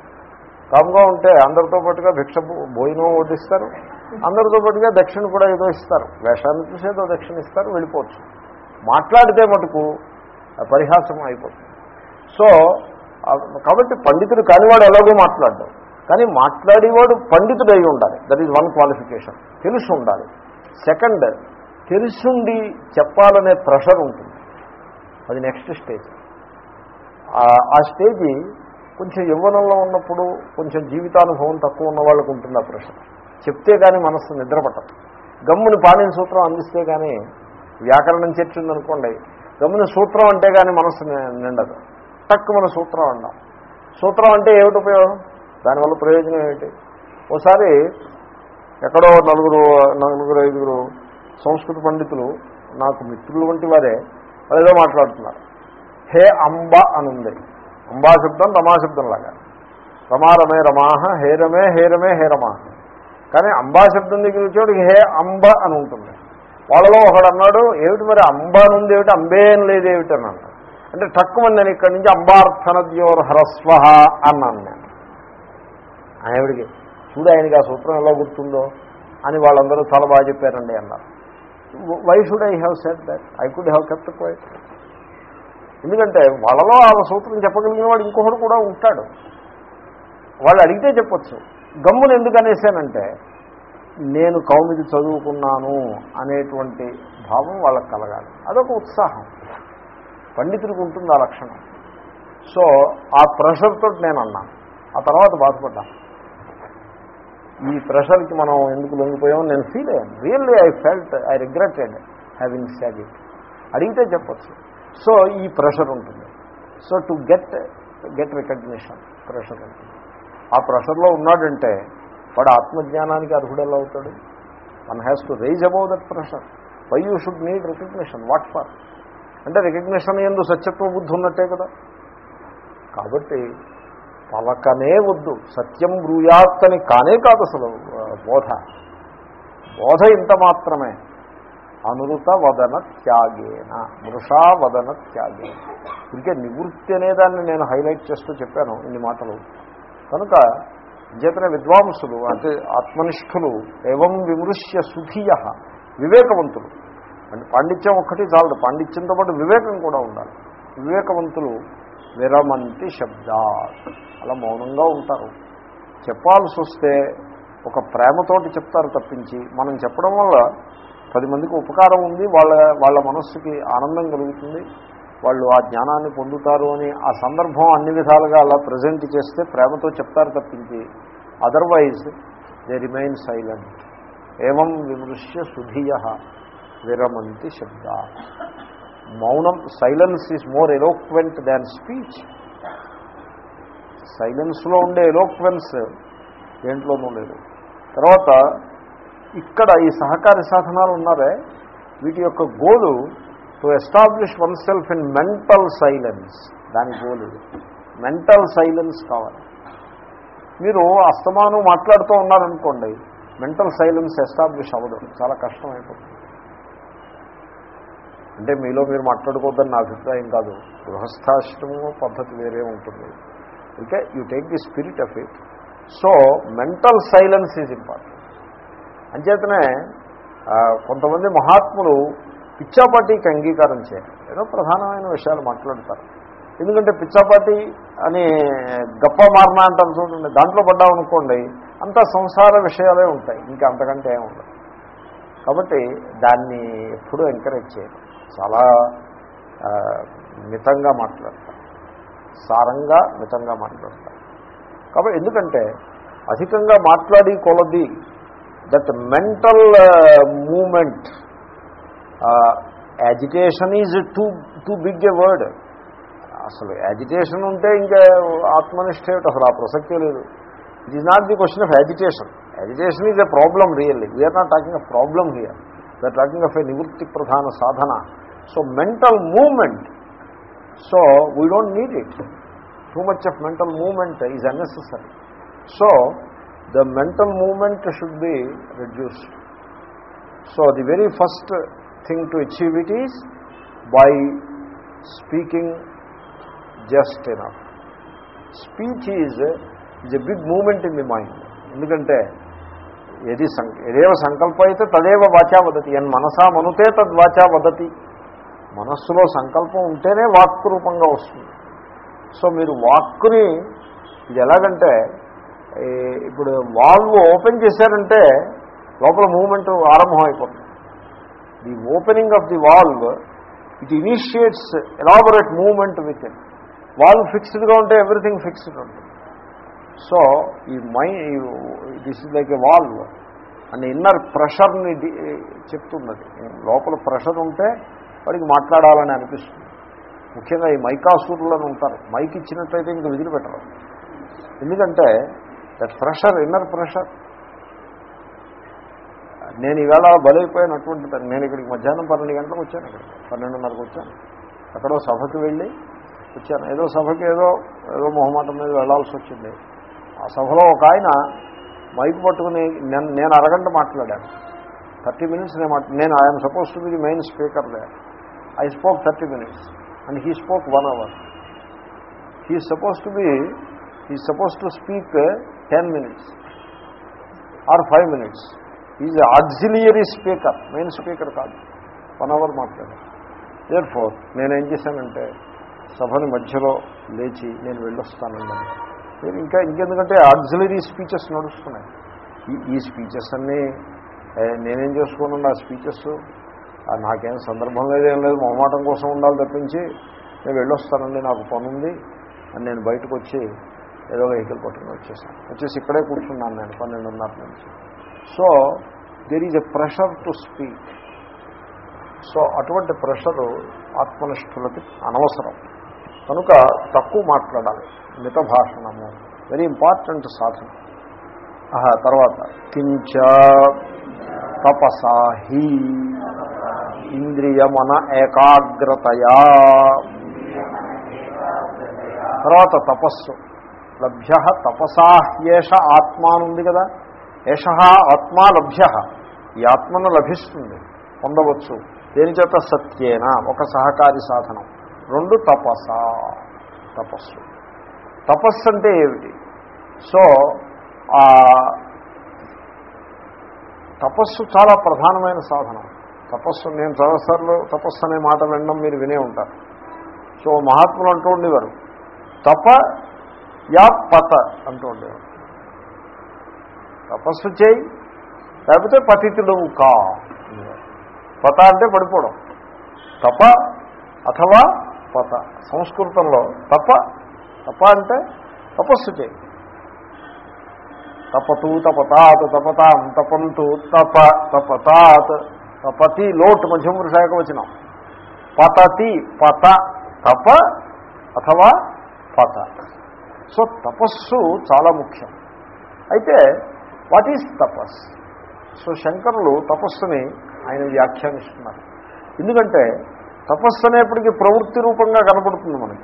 A: కామ్గా ఉంటే అందరితో పాటుగా భిక్ష భోజనం వడ్డిస్తారు. అందరితో పాటుగా దక్షిణ కూడా ఏదో ఇస్తారు. వేషాన్ని చూసేదో దక్షిణ ఇస్తారు వెళ్ళిపోవచ్చు. మాట్లాడితే మటుకు పరిహాసం అయిపోతుంది. సో కాబట్టి పండితుడు కానివాడు ఎలాగో మాట్లాడడం. కానీ మాట్లాడేవాడు పండితుడు అయి ఉండాలి. దట్ ఈజ్ వన్ క్వాలిఫికేషన్ తెలుసు ఉండాలి. సెకండ్ తెలుసుండి చెప్పాలనే ప్రెషర్ ఉంటుంది. అది నెక్స్ట్ స్టేజ్ ఆ- స్టేజ్ కొంచెం యవ్వనంలో ఉన్నప్పుడు కొంచెం జీవితానుభవం తక్కువ ఉన్న వాళ్ళకు ఉంటుంది ఆ ప్రశ్న చెప్తే కానీ మనస్సు నిద్రపట్టదు. గమ్ముని పాణిని సూత్రం అందిస్తే కానీ వ్యాకరణం చర్చ గమని గమ్ముని సూత్రం అంటే కానీ మనసు నిండదు. టక్కు మన సూత్రం అండం సూత్రం అంటే ఏమిటి ఉపయోగం? దానివల్ల ప్రయోజనం ఏమిటి? ఓసారి ఎక్కడో నలుగురు నలుగురు ఐదుగురు సంస్కృత పండితులు నాకు మిత్రులు వంటి వారే వాళ్ళు ఏదో మాట్లాడుతున్నారు. హే అంబ అని ఉంది అంబా శబ్దం రమా శబ్దం లాగా. రమా రమే రమాహ హే రమే హే రమే హే రమాహ. కానీ అంబా శబ్దం దగ్గర వచ్చేవాడికి హే అంబ అని ఉంటుంది వాళ్ళలో ఒకడు అన్నాడు ఏమిటి మరి అంబా అని ఏమిటి? అంబేం లేదేమిటి? అని అన్నాడు. అంటే తక్కువ నేను ఇక్కడి నుంచి అంబార్థనద్యోర్ హరస్వ అన్నాను నేను. ఆయనవిడికి చూడు ఆయనకి ఆ సూత్రం ఎలా గుర్తుందో? అని వాళ్ళందరూ చాలా బాగా చెప్పారండి అన్నారు. Why should I have said that I could have kept quiet ఎందుకంటే వాళ్ళలో ఆ సూత్రం చెప్పగలిగిన వాడు ఇంకొకడు కూడా ఉంటాడు. వాళ్ళు అడిగితే చెప్పొచ్చు. గమ్మును ఎందుకు అనేసానంటే నేను కౌమిది చదువుకున్నాను అనేటువంటి భావం వాళ్ళకి కలగాలి. అదొక ఉత్సాహం. పండితుడికి ఉంటుంది ఆ లక్షణం. సో ఆ ప్రెషర్తో నేను అన్నాను ఆ తర్వాత బాధపడ్డాను ఈ ప్రెషర్కి మనం ఎందుకు లొంగిపోయామో నేను ఫీల్ అయ్యాను. Really I felt I regretted having said it అడిగితే చెప్పచ్చు. సో ఈ ప్రెషర్ ఉంటుంది. So to get get recognition pressure ఉంటుంది. ఆ ప్రెషర్లో ఉన్నాడంటే వాడు ఆత్మజ్ఞానానికి అర్హుడెలా అవుతాడు? One has to rise above that pressure why you should need recognition what for అంటే రికగ్నిషన్ ఎందు సత్యత్వ బుద్ధి ఉన్నట్టే కదా. కాబట్టి పలకనే వద్దు. సత్యం బ్రూయాత్తని కానే కాదు అసలు బోధ. బోధ ఇంత మాత్రమే. అనురుత వదన త్యాగేన. మృషా వదన త్యాగేన. ఇంకే నివృత్తి అనేదాన్ని నేను హైలైట్ చేస్తూ చెప్పాను ఇన్ని మాటలు. కనుక చేతనే విద్వాంసులు అంటే ఆత్మనిష్ఠులు ఏవం విమృశ్య సుధీయ వివేకవంతులు. అంటే పాండిత్యం ఒక్కటి చాలదు పాండిత్యంతో పాటు వివేకం కూడా ఉండాలి. వివేకవంతులు విరమంతి శబ్దా అలా మౌనంగా ఉంటారు. చెప్పాల్సి వస్తే ఒక ప్రేమతోటి చెప్తారు తప్పించి మనం చెప్పడం వల్ల పది మందికి ఉపకారం ఉంది వాళ్ళ వాళ్ళ మనస్సుకి ఆనందం కలుగుతుంది వాళ్ళు ఆ జ్ఞానాన్ని పొందుతారు అని ఆ సందర్భం అన్ని విధాలుగా అలా ప్రజెంట్ చేస్తే ప్రేమతో చెప్తారు తప్పించి అదర్వైజ్ దే రిమైన్ సైలెంట్ ఏవం విమృశ్య సుధీయ విరమంతి శబ్ద. మౌనం silence is more eloquent than speech సైలెన్స్లో ఉండే ఎలోక్వెన్స్ దేంట్లోనూ లేదు. తర్వాత ఇక్కడ ఈ సహకార సాధనాలు ఉన్నారే వీటి యొక్క goal to establish oneself in mental silence దాని గోలు. మెంటల్ సైలెన్స్ కావాలి. మీరు అస్తమానం మాట్లాడుతూ ఉన్నారనుకోండి మెంటల్ సైలెన్స్ ఎస్టాబ్లిష్ అవ్వదు. చాలా కష్టం అయిపోతుంది అంటే మీలో మీరు మాట్లాడుకోవద్దని నా అభిప్రాయం కాదు. గృహస్థాశ్రమం పద్ధతి వేరే ఉంటుంది. Okay? You take the spirit of it so mental silence is important అంచేతనే కొంతమంది మహాత్ములు పిచ్చాపాటికి అంగీకారం చేయాలి. ఏదో ప్రధానమైన విషయాలు మాట్లాడతారు. ఎందుకంటే పిచ్చాపాటి అని గప్ప మారణ అంటారు చూడండి దాంట్లో పడ్డామనుకోండి అంతా సంసార విషయాలే ఉంటాయి ఇంకా అంతకంటే ఏమి ఉండదు కాబట్టి దాన్ని ఎప్పుడూ ఎంకరేజ్ చేయాలి. చాలా మితంగా మాట్లాడతారు. సారంగా మితంగా మాట్లాడతారు. కాబట్టి ఎందుకంటే అధికంగా మాట్లాడి కొలది that mental moment agitation is too too big a word అసలు యాజిటేషన్ ఉంటే ఇంకా ఆత్మనిష్ట ఏమిటి అసలు ఆ ప్రసక్తే లేదు. It is not the question of agitation agitation is a problem really we are not talking a problem here we are talking of a నివృత్తి ప్రధాన సాధన so mental moment so we don't need it too much of mental moment is unnecessary so the mental moment should be reduced so the very first thing to achieve it is by speaking just enough. Speech is is a big moment in the mind. ఎందుకంటే ఏది సం ఏదేవ సంకల్ప అయితే తదేవ వాచా వదతి ఎన్ మనసా మనుతే తద్వాచా వదతి మనస్సులో సంకల్పం ఉంటేనే వాక్కు రూపంగా వస్తుంది సో మీరు వాక్కుని ఇది ఎలాగంటే ఇప్పుడు వాల్వ్ ఓపెన్ చేశారంటే లోపల మూమెంట్ ఆరంభం అయిపోతుంది the opening of the valve it initiates elaborate moment with in valve ఫిక్స్డ్గా ఉంటే ఎవ్రీథింగ్ ఫిక్స్డ్ ఉంటుంది. సో ఈ my this is like a valve and inner ప్రెషర్ని చెప్తున్నది. లోపల ప్రెషర్ ఉంటే వాడికి మాట్లాడాలని అనిపిస్తుంది. ముఖ్యంగా ఈ మైకాసూరులను ఉంటారు. మైక్ ఇచ్చినట్లయితే ఇంక విధులు పెట్టరు ఎందుకంటే దట్ ప్రెషర్ ఇన్నర్ ప్రెషర్ నేను ఈవేళ బలైపోయినటువంటి నేను ఇక్కడికి మధ్యాహ్నం పన్నెండు గంటలకు వచ్చాను ఇక్కడ పన్నెండున్నరకు వచ్చాను. ఎక్కడో సభకి వెళ్ళి వచ్చాను. ఏదో సభకి ఏదో ఏదో మొహమాటం మీద వెళ్ళాల్సి వచ్చింది. ఆ సభలో ఒక ఆయన మైక్ పట్టుకుని నేను నేను అరగంట మాట్లాడాను. థర్టీ మినిట్స్ నేను మాట్లా నేను I'm supposed to be the main speaker they. I spoke thirty minutes and he spoke one hour. He supposed to be he supposed to speak ten minutes or five minutes. Is auxiliary speaker main speaker కాదు. One hour మాట్లాడారు therefore నేనేం చేశానంటే సభని మధ్యలో లేచి నేను వెళ్ళొస్తానండి. నేను ఇంకా ఇంకెందుకంటే ఆక్సిలరీ స్పీచెస్ నడుస్తున్నాయి. ఈ ఈ స్పీచెస్ అన్నీ నేనేం చేసుకోనండి ఆ స్పీచెస్? ఆ, నాకేం సందర్భం లేదు ఏం లేదు మొహమాటం కోసం ఉండాలి తప్పించి నేను వెళ్ళొస్తానండి నాకు పనుంది. అని నేను బయటకు వచ్చి ఏదో వెహికల్ పట్టుకుని వచ్చేసాను. వచ్చేసి ఇక్కడే కూర్చున్నాను నేను పన్నెండున్నర నుంచి. So there is a pressure to speak so అటువంటి ప్రెషరు ఆత్మనిష్ఠులకి అనవసరం. కనుక తక్కువ మాట్లాడాలి. మిత భాషణము. వెరీ ఇంపార్టెంట్ సాధన. తర్వాత కించ తపసాహి ఇంద్రియమన ఏకాగ్రతయా. తర్వాత తపస్సు. లభ్య తపసాహ్యేష ఆత్మానుంది కదా. ఏష ఆత్మా లభ్య. ఈ ఆత్మను లభిస్తుంది పొందవచ్చు. దేని చేత? సత్యేన ఒక సహకారి సాధనం. రెండు తపస తపస్సు. తపస్సు అంటే ఏమిటి? సో తపస్సు చాలా ప్రధానమైన సాధనం. తపస్సు నేను చాలాసార్లు తపస్సు అనే మాట వినడం మీరు వినే ఉంటారు. సో మహాత్ములు అంటూ ఉండేవారు. తప యా పత అంటూ ఉండేవారు. తపస్సు చేయి. లేకపోతే పతితుడవు కా. పత అంటే పడిపోవడం. తప అథవా పత. సంస్కృతంలో తప తప అంటే తపస్సు చేయి. తపతు తపతాత్ తపతాం తపంతు తప తపతాత్ తపతి లోట్ మధ్యపురుషాయక వచ్చినాం పతతి పత తప అథవా పత. సో తపస్సు చాలా ముఖ్యం. అయితే వాట్ ఈజ్ తపస్? సో శంకరులు తపస్సుని ఆయన వ్యాఖ్యానిస్తున్నారు. ఎందుకంటే తపస్సు అనేప్పటికీ ప్రవృత్తి రూపంగా కనపడుతుంది మనకి.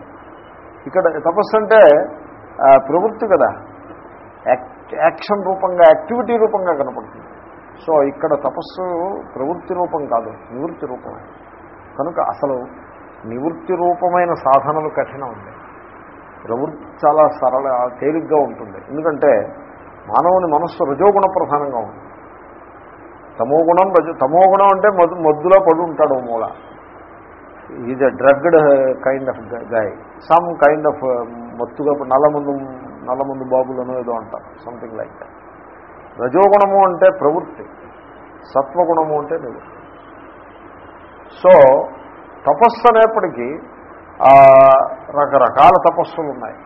A: ఇక్కడ తపస్సు అంటే ప్రవృత్తి కదా. యాక్- యాక్షన్ రూపంగా యాక్టివిటీ రూపంగా కనపడుతుంది. సో ఇక్కడ తపస్సు ప్రవృత్తి రూపం కాదు నివృత్తి రూపమే. కనుక అసలు నివృత్తి రూపమైన సాధనలు కఠినం ఉంది ప్రవృత్తి చాలా సరళ తేలిగ్గా ఉంటుంది. ఎందుకంటే మానవుని మనస్సు రజోగుణ ప్రధానంగా ఉంది. తమోగుణం రజ తమోగుణం అంటే మధు మద్దులో పడి ఉంటాడు మూల. Is a drugged kind of guy some kind of మత్తుగా నల్ల ముందు బాబులను ఏదో అంటారు సంథింగ్ లైక్ దట్ రజోగుణము అంటే ప్రవృత్తి. సత్వగుణము అంటే నివృత్తి. సో తపస్సు అనేప్పటికీ రకరకాల తపస్సులు ఉన్నాయి.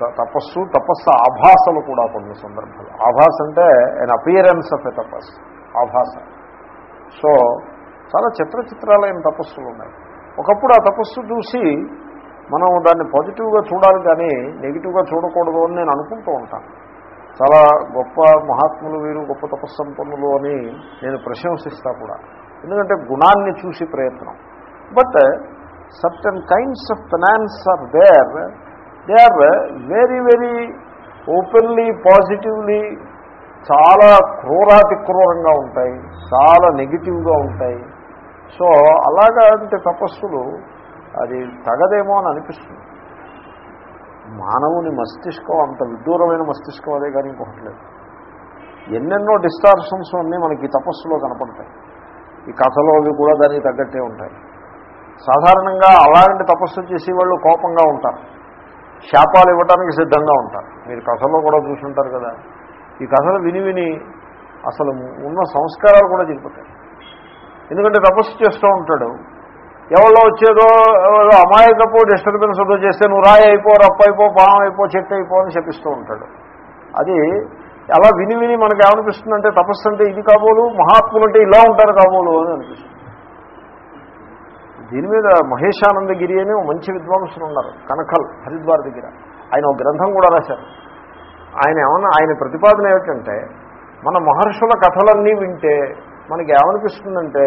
A: తపస్సు తపస్సు ఆభాసలు కూడా కొన్ని సందర్భాలు. ఆభాస అంటే అన్ అపియరెన్స్ ఆఫ్ ఎ తపస్సు ఆభాస. సో చాలా చిత్ర చిత్రాలైన తపస్సులు ఉన్నాయి. ఒకప్పుడు ఆ తపస్సు చూసి మనం దాన్ని పాజిటివ్గా చూడాలి కానీ నెగిటివ్గా చూడకూడదు అని నేను అనుకుంటూ ఉంటాను. చాలా గొప్ప మహాత్ములు వీరు గొప్ప తపస్సంపన్నులు అని నేను ప్రశంసిస్తా కూడా. ఎందుకంటే గుణాన్ని చూసి ప్రయత్నం. But certain kinds of finance are there they are very very openly positively చాలా క్రూరాతి క్రూరంగా ఉంటాయి చాలా నెగిటివ్గా ఉంటాయి. సో అలాగా అంటే తపస్సులు అది తగదేమో అని అనిపిస్తుంది. మానవుని మస్తిష్కం అంత విదూరమైన మస్తిష్కం అదే కానీ ఇంకొకటి లేదు. ఎన్నెన్నో డిస్టార్షన్స్ అన్నీ మనకి తపస్సులో కనపడతాయి. ఈ కథలో అవి కూడా దానికి తగ్గట్టే ఉంటాయి. సాధారణంగా అలాంటి తపస్సు చేసేవాళ్ళు కోపంగా ఉంటారు. శాపాలు ఇవ్వటానికి సిద్ధంగా ఉంటారు. మీరు కథలో కూడా చూసుంటారు కదా. ఈ కథలు విని విని అసలు ఉన్న సంస్కారాలు కూడా చెడిపోతాయి. ఎందుకంటే తపస్సు చేస్తూ ఉంటాడు. ఎవరో వచ్చేదో ఎవరో అమాయకపో డిస్టర్బెన్స్ ఏదో చేస్తే నువ్వు రాయి అయిపో రప్ప అయిపో పాము అయిపో చెట్టు అయిపో అని చెప్పిస్తూ ఉంటాడు. అది అలా విని విని మనకు ఏమనిపిస్తుందంటే తపస్సు అంటే ఇది కాబోలు మహాత్ములు అంటే ఇలా ఉంటారు కాబోలు అని అనిపిస్తుంది. దీని మీద మహేశానందగిరి అని ఒక మంచి విద్వాంసులు ఉన్నారు కనకల్ హరిద్వార్ దగ్గర. ఆయన ఒక గ్రంథం కూడా రాశారు. ఆయన ఏమన్నా ఆయన ప్రతిపాదన ఏమిటంటే మన మహర్షుల కథలన్నీ వింటే మనకి ఏమనిపిస్తుందంటే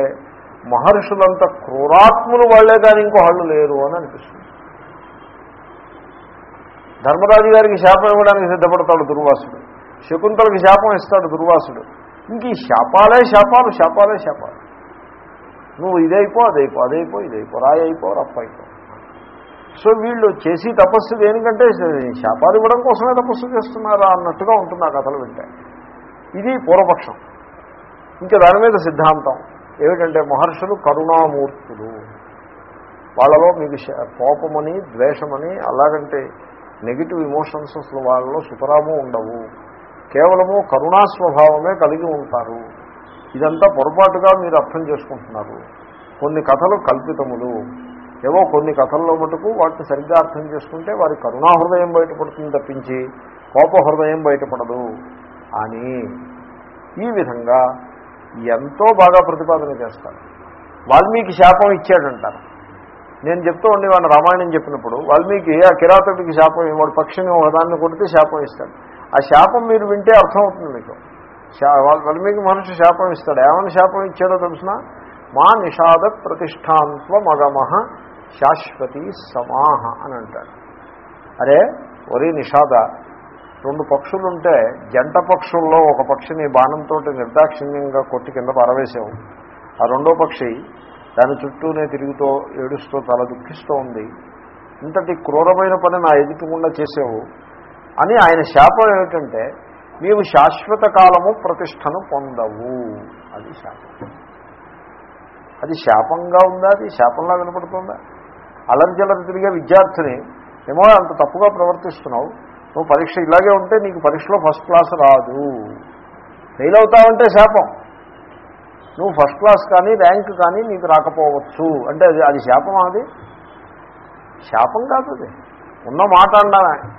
A: మహర్షులంత క్రూరాత్ములు వాళ్ళే కానీ ఇంకో వాళ్ళు లేరు అని అనిపిస్తుంది. ధర్మరాజు గారికి శాపం ఇవ్వడానికి సిద్ధపడతాడు దుర్వాసుడు. శకుంతలకి శాపం ఇస్తాడు దుర్వాసుడు. ఇంక ఈ శాపాలే శాపాలు శాపాలే శాపాలు. నువ్వు ఇదైపో అదైపో అదైపో ఇదైపో రాయి అయిపో రప్ప అయిపో సో వీళ్ళు చేసి తపస్సు దేనికంటే శాపాలు ఇవ్వడం కోసమే తపస్సు చేస్తున్నారా అన్నట్టుగా ఉంటుంది ఆ కథలు వింటే. ఇది పూర్వపక్షం. ఇంకా దాని మీద సిద్ధాంతం. ఏమిటంటే మహర్షులు కరుణామూర్తులు. వాళ్ళలో మీకు శ- కోపమని ద్వేషమని అలాగంటే నెగిటివ్ ఇమోషన్స్ అసలు వాళ్ళలో సుతరాము ఉండవు. కేవలము కరుణా స్వభావమే కలిగి ఉంటారు. ఇదంతా పొరపాటుగా మీరు అర్థం చేసుకుంటున్నారు. కొన్ని కథలు కల్పితములు. ఏవో కొన్ని కథల్లో మటుకు వాటిని సరిగ్గా అర్థం చేసుకుంటే వారి కరుణాహృదయం బయటపడుతుంది తప్పించి కోపహృదయం బయటపడదు. అని ఈ విధంగా ఎంతో బాగా ప్రతిపాదన చేస్తారు. వాల్మీకి శాపం ఇచ్చాడంటారు. నేను చెప్తూ ఉండి వాడిని రామాయణం చెప్పినప్పుడు వాల్మీకి ఆ కిరాతుడికి శాపం వాడు పక్షిని ఒకదాన్ని కొడితే శాపం ఇస్తాడు. ఆ శాపం మీరు వింటే అర్థమవుతుంది మీకు. వాల్మీకి మనిషి శాపం ఇస్తాడు? ఏమని శాపం ఇచ్చాడో తెలుసిన? మా నిషాద ప్రతిష్టాంత్వ మగమహ శాశ్వతి సమాహ అని అంటాడు. అరే ఒరే నిషాద రెండు పక్షులుంటే జంట పక్షుల్లో ఒక పక్షిని బాణంతో నిర్దాక్షిణ్యంగా కొట్టి కింద పరవేశావు. ఆ రెండో పక్షి దాని చుట్టూనే తిరుగుతూ ఏడుస్తూ తల దుఃఖిస్తూ ఉంది. ఇంతటి క్రూరమైన పని నా ఎదుటికుండా చేసావు అని ఆయన శాపం ఏమిటంటే నీవు శాశ్వత కాలము ప్రతిష్టను పొందవు. అది శాపం. అది శాపంగా ఉందా? అది శాపంలా వినపడుతుందా? అలంచలం తిరిగే విద్యార్థిని ఏమో అంత తప్పుగా ప్రవర్తిస్తున్నావు. నువ్వు పరీక్ష ఇలాగే ఉంటే నీకు పరీక్షలో ఫస్ట్ క్లాస్ రాదు. ఫెయిల్ అవుతావంటే శాపం. నువ్వు ఫస్ట్ క్లాస్ కానీ ర్యాంక్ కానీ నీకు రాకపోవచ్చు. అంటే అది అది శాపం అది? శాపం కాదు అది. ఉన్న మాట అన్నానే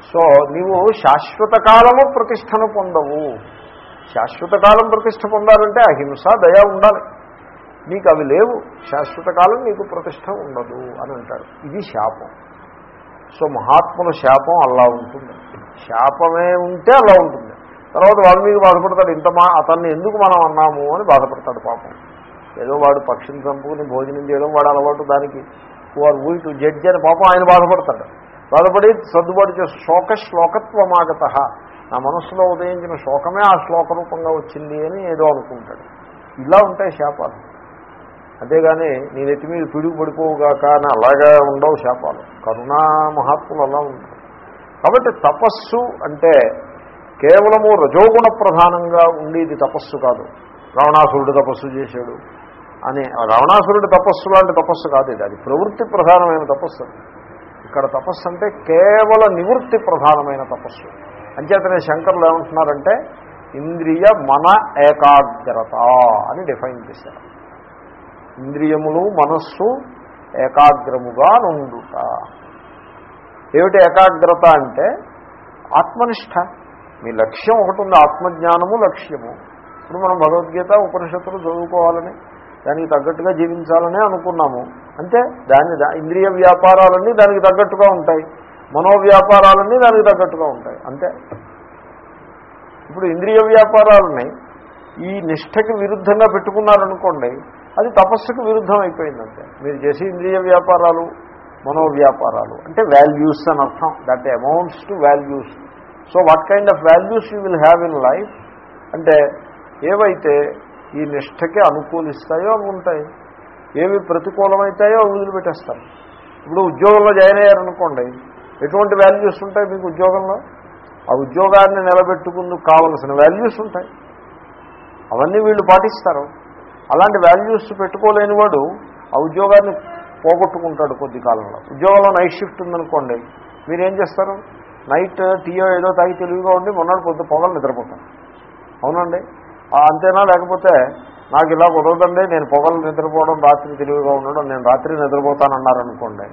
A: సో నీవు శాశ్వత కాలము ప్రతిష్టను పొందవు. శాశ్వత కాలం ప్రతిష్ట పొందాలంటే అహింస దయ ఉండాలి. నీకు అవి లేవు. శాశ్వత కాలం నీకు ప్రతిష్ట ఉండదు అని అంటారు ఇది శాపం. సో మహాత్ముల శాపం అలా ఉంటుంది. శాపమే ఉంటే అలా ఉంటుంది. తర్వాత వాల్మీకి బాధపడతాడు ఇంత మా అతన్ని ఎందుకు మనం అన్నాము? అని బాధపడతాడు పాపం. ఏదో వాడు పక్షిని చంపుకుని భోజనం చేయడం వాడు అలవాటు దానికి. వారు ఊరి జడ్జి అని పాపం ఆయన బాధపడతాడు. బాధపడి సర్దుబాటు చేసి శోక శ్లోకత్వమాగత. నా మనస్సులో ఉదయించిన శోకమే ఆ శ్లోక రూపంగా వచ్చింది అని ఏదో అనుకుంటాడు. ఇలా ఉంటాయి శాపాలు. అంతేగాని నీ నెత్తి మీద పిడుగు పడిపోవుగాక అని అలాగా ఉండవు శాపాలు. కరుణా మహాత్ములు అలా ఉంటారు. కాబట్టి తపస్సు అంటే కేవలము రజోగుణ ప్రధానంగా ఉండేది తపస్సు కాదు. రావణాసురుడు తపస్సు చేశాడు అని. రావణాసురుడు రావణాసురుడి తపస్సు లాంటి తపస్సు కాదు ఇది. అది ప్రవృత్తి ప్రధానమైన తపస్సు. ఇక్కడ తపస్సు అంటే కేవల నివృత్తి ప్రధానమైన తపస్సు. అంచేతనే శంకర్లు ఏమంటున్నారంటే ఇంద్రియ మన ఏకాగ్రత అని డిఫైన్ చేశారు. ఇంద్రియములు మనస్సు ఏకాగ్రముగా నుండుట. ఏమిటి ఏకాగ్రత అంటే ఆత్మనిష్ట. మీ లక్ష్యం ఒకటి ఉంది ఆత్మజ్ఞానము లక్ష్యము. ఇప్పుడు మనం భగవద్గీత ఉపనిషత్తులు చదువుకోవాలని దానికి తగ్గట్టుగా జీవించాలని అనుకున్నాము. అంతే దాని దా- ఇంద్రియ వ్యాపారాలన్నీ దానికి తగ్గట్టుగా ఉంటాయి. మనోవ్యాపారాలన్నీ దానికి తగ్గట్టుగా ఉంటాయి. అంతే. ఇప్పుడు ఇంద్రియ వ్యాపారాలని ఈ నిష్టకి విరుద్ధంగా పెట్టుకున్నారనుకోండి అది తపస్సుకు విరుద్ధం అయిపోయిందంటే మీరు చేసే ఇంద్రియ వ్యాపారాలు మనోవ్యాపారాలు అంటే వాల్యూస్ అని అర్థం. That amounts to values so what kind of values you will have in life అంటే ఏవైతే ఈ నిష్టకి అనుకూలిస్తాయో అవి ఉంటాయి. ఏవి ప్రతికూలమవుతాయో అవి వదిలిపెట్టేస్తారు. ఇప్పుడు ఉద్యోగంలో జాయిన్ అయ్యారనుకోండి ఎటువంటి వాల్యూస్ ఉంటాయి మీకు ఉద్యోగంలో? ఆ ఉద్యోగాన్ని నిలబెట్టుకుందుకు కావలసిన వాల్యూస్ ఉంటాయి. అవన్నీ వీళ్ళు పాటిస్తారు. అలాంటి వాల్యూస్ పెట్టుకోలేని వాడు ఆ ఉద్యోగాన్ని పోగొట్టుకుంటాడు కొద్ది కాలంలో. ఉద్యోగంలో నైట్ షిఫ్ట్ ఉందనుకోండి మీరేం చేస్తారు? నైట్ టీయో ఏదో తాగి తెలివిగా ఉండి మొన్నటి పొద్దు పొగలు నిద్రపోతారు. అవునండి? అంతేనా? లేకపోతే నాకు ఇలా కుదరదండి నేను పొగలు నిద్రపోవడం రాత్రి తెలివిగా ఉండడం నేను రాత్రి నిద్రపోతానన్నారనుకోండి.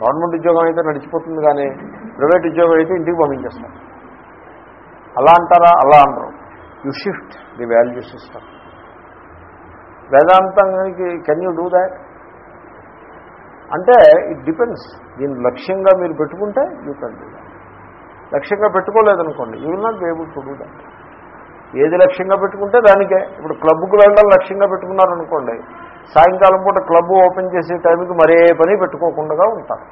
A: గవర్నమెంట్ ఉద్యోగం అయితే నడిచిపోతుంది కానీ ప్రైవేట్ ఉద్యోగం అయితే ఇంటికి పంపించేస్తారు. అలా అంటారా? అలా అంటారు. You shift the value system వేదాంతానికి can you do that అంటే ఇట్ డిపెండ్స్ దీన్ని లక్ష్యంగా మీరు పెట్టుకుంటే యూ కెన్ డూ దాట్ లక్ష్యంగా పెట్టుకోలేదనుకోండి you will not be able to do that ఏది లక్ష్యంగా పెట్టుకుంటే దానికే. ఇప్పుడు క్లబ్కు వెళ్ళడం లక్ష్యంగా పెట్టుకున్నారనుకోండి సాయంకాలం పూట క్లబ్ ఓపెన్ చేసే టైంకి మరే పని పెట్టుకోకుండా ఉంటారు.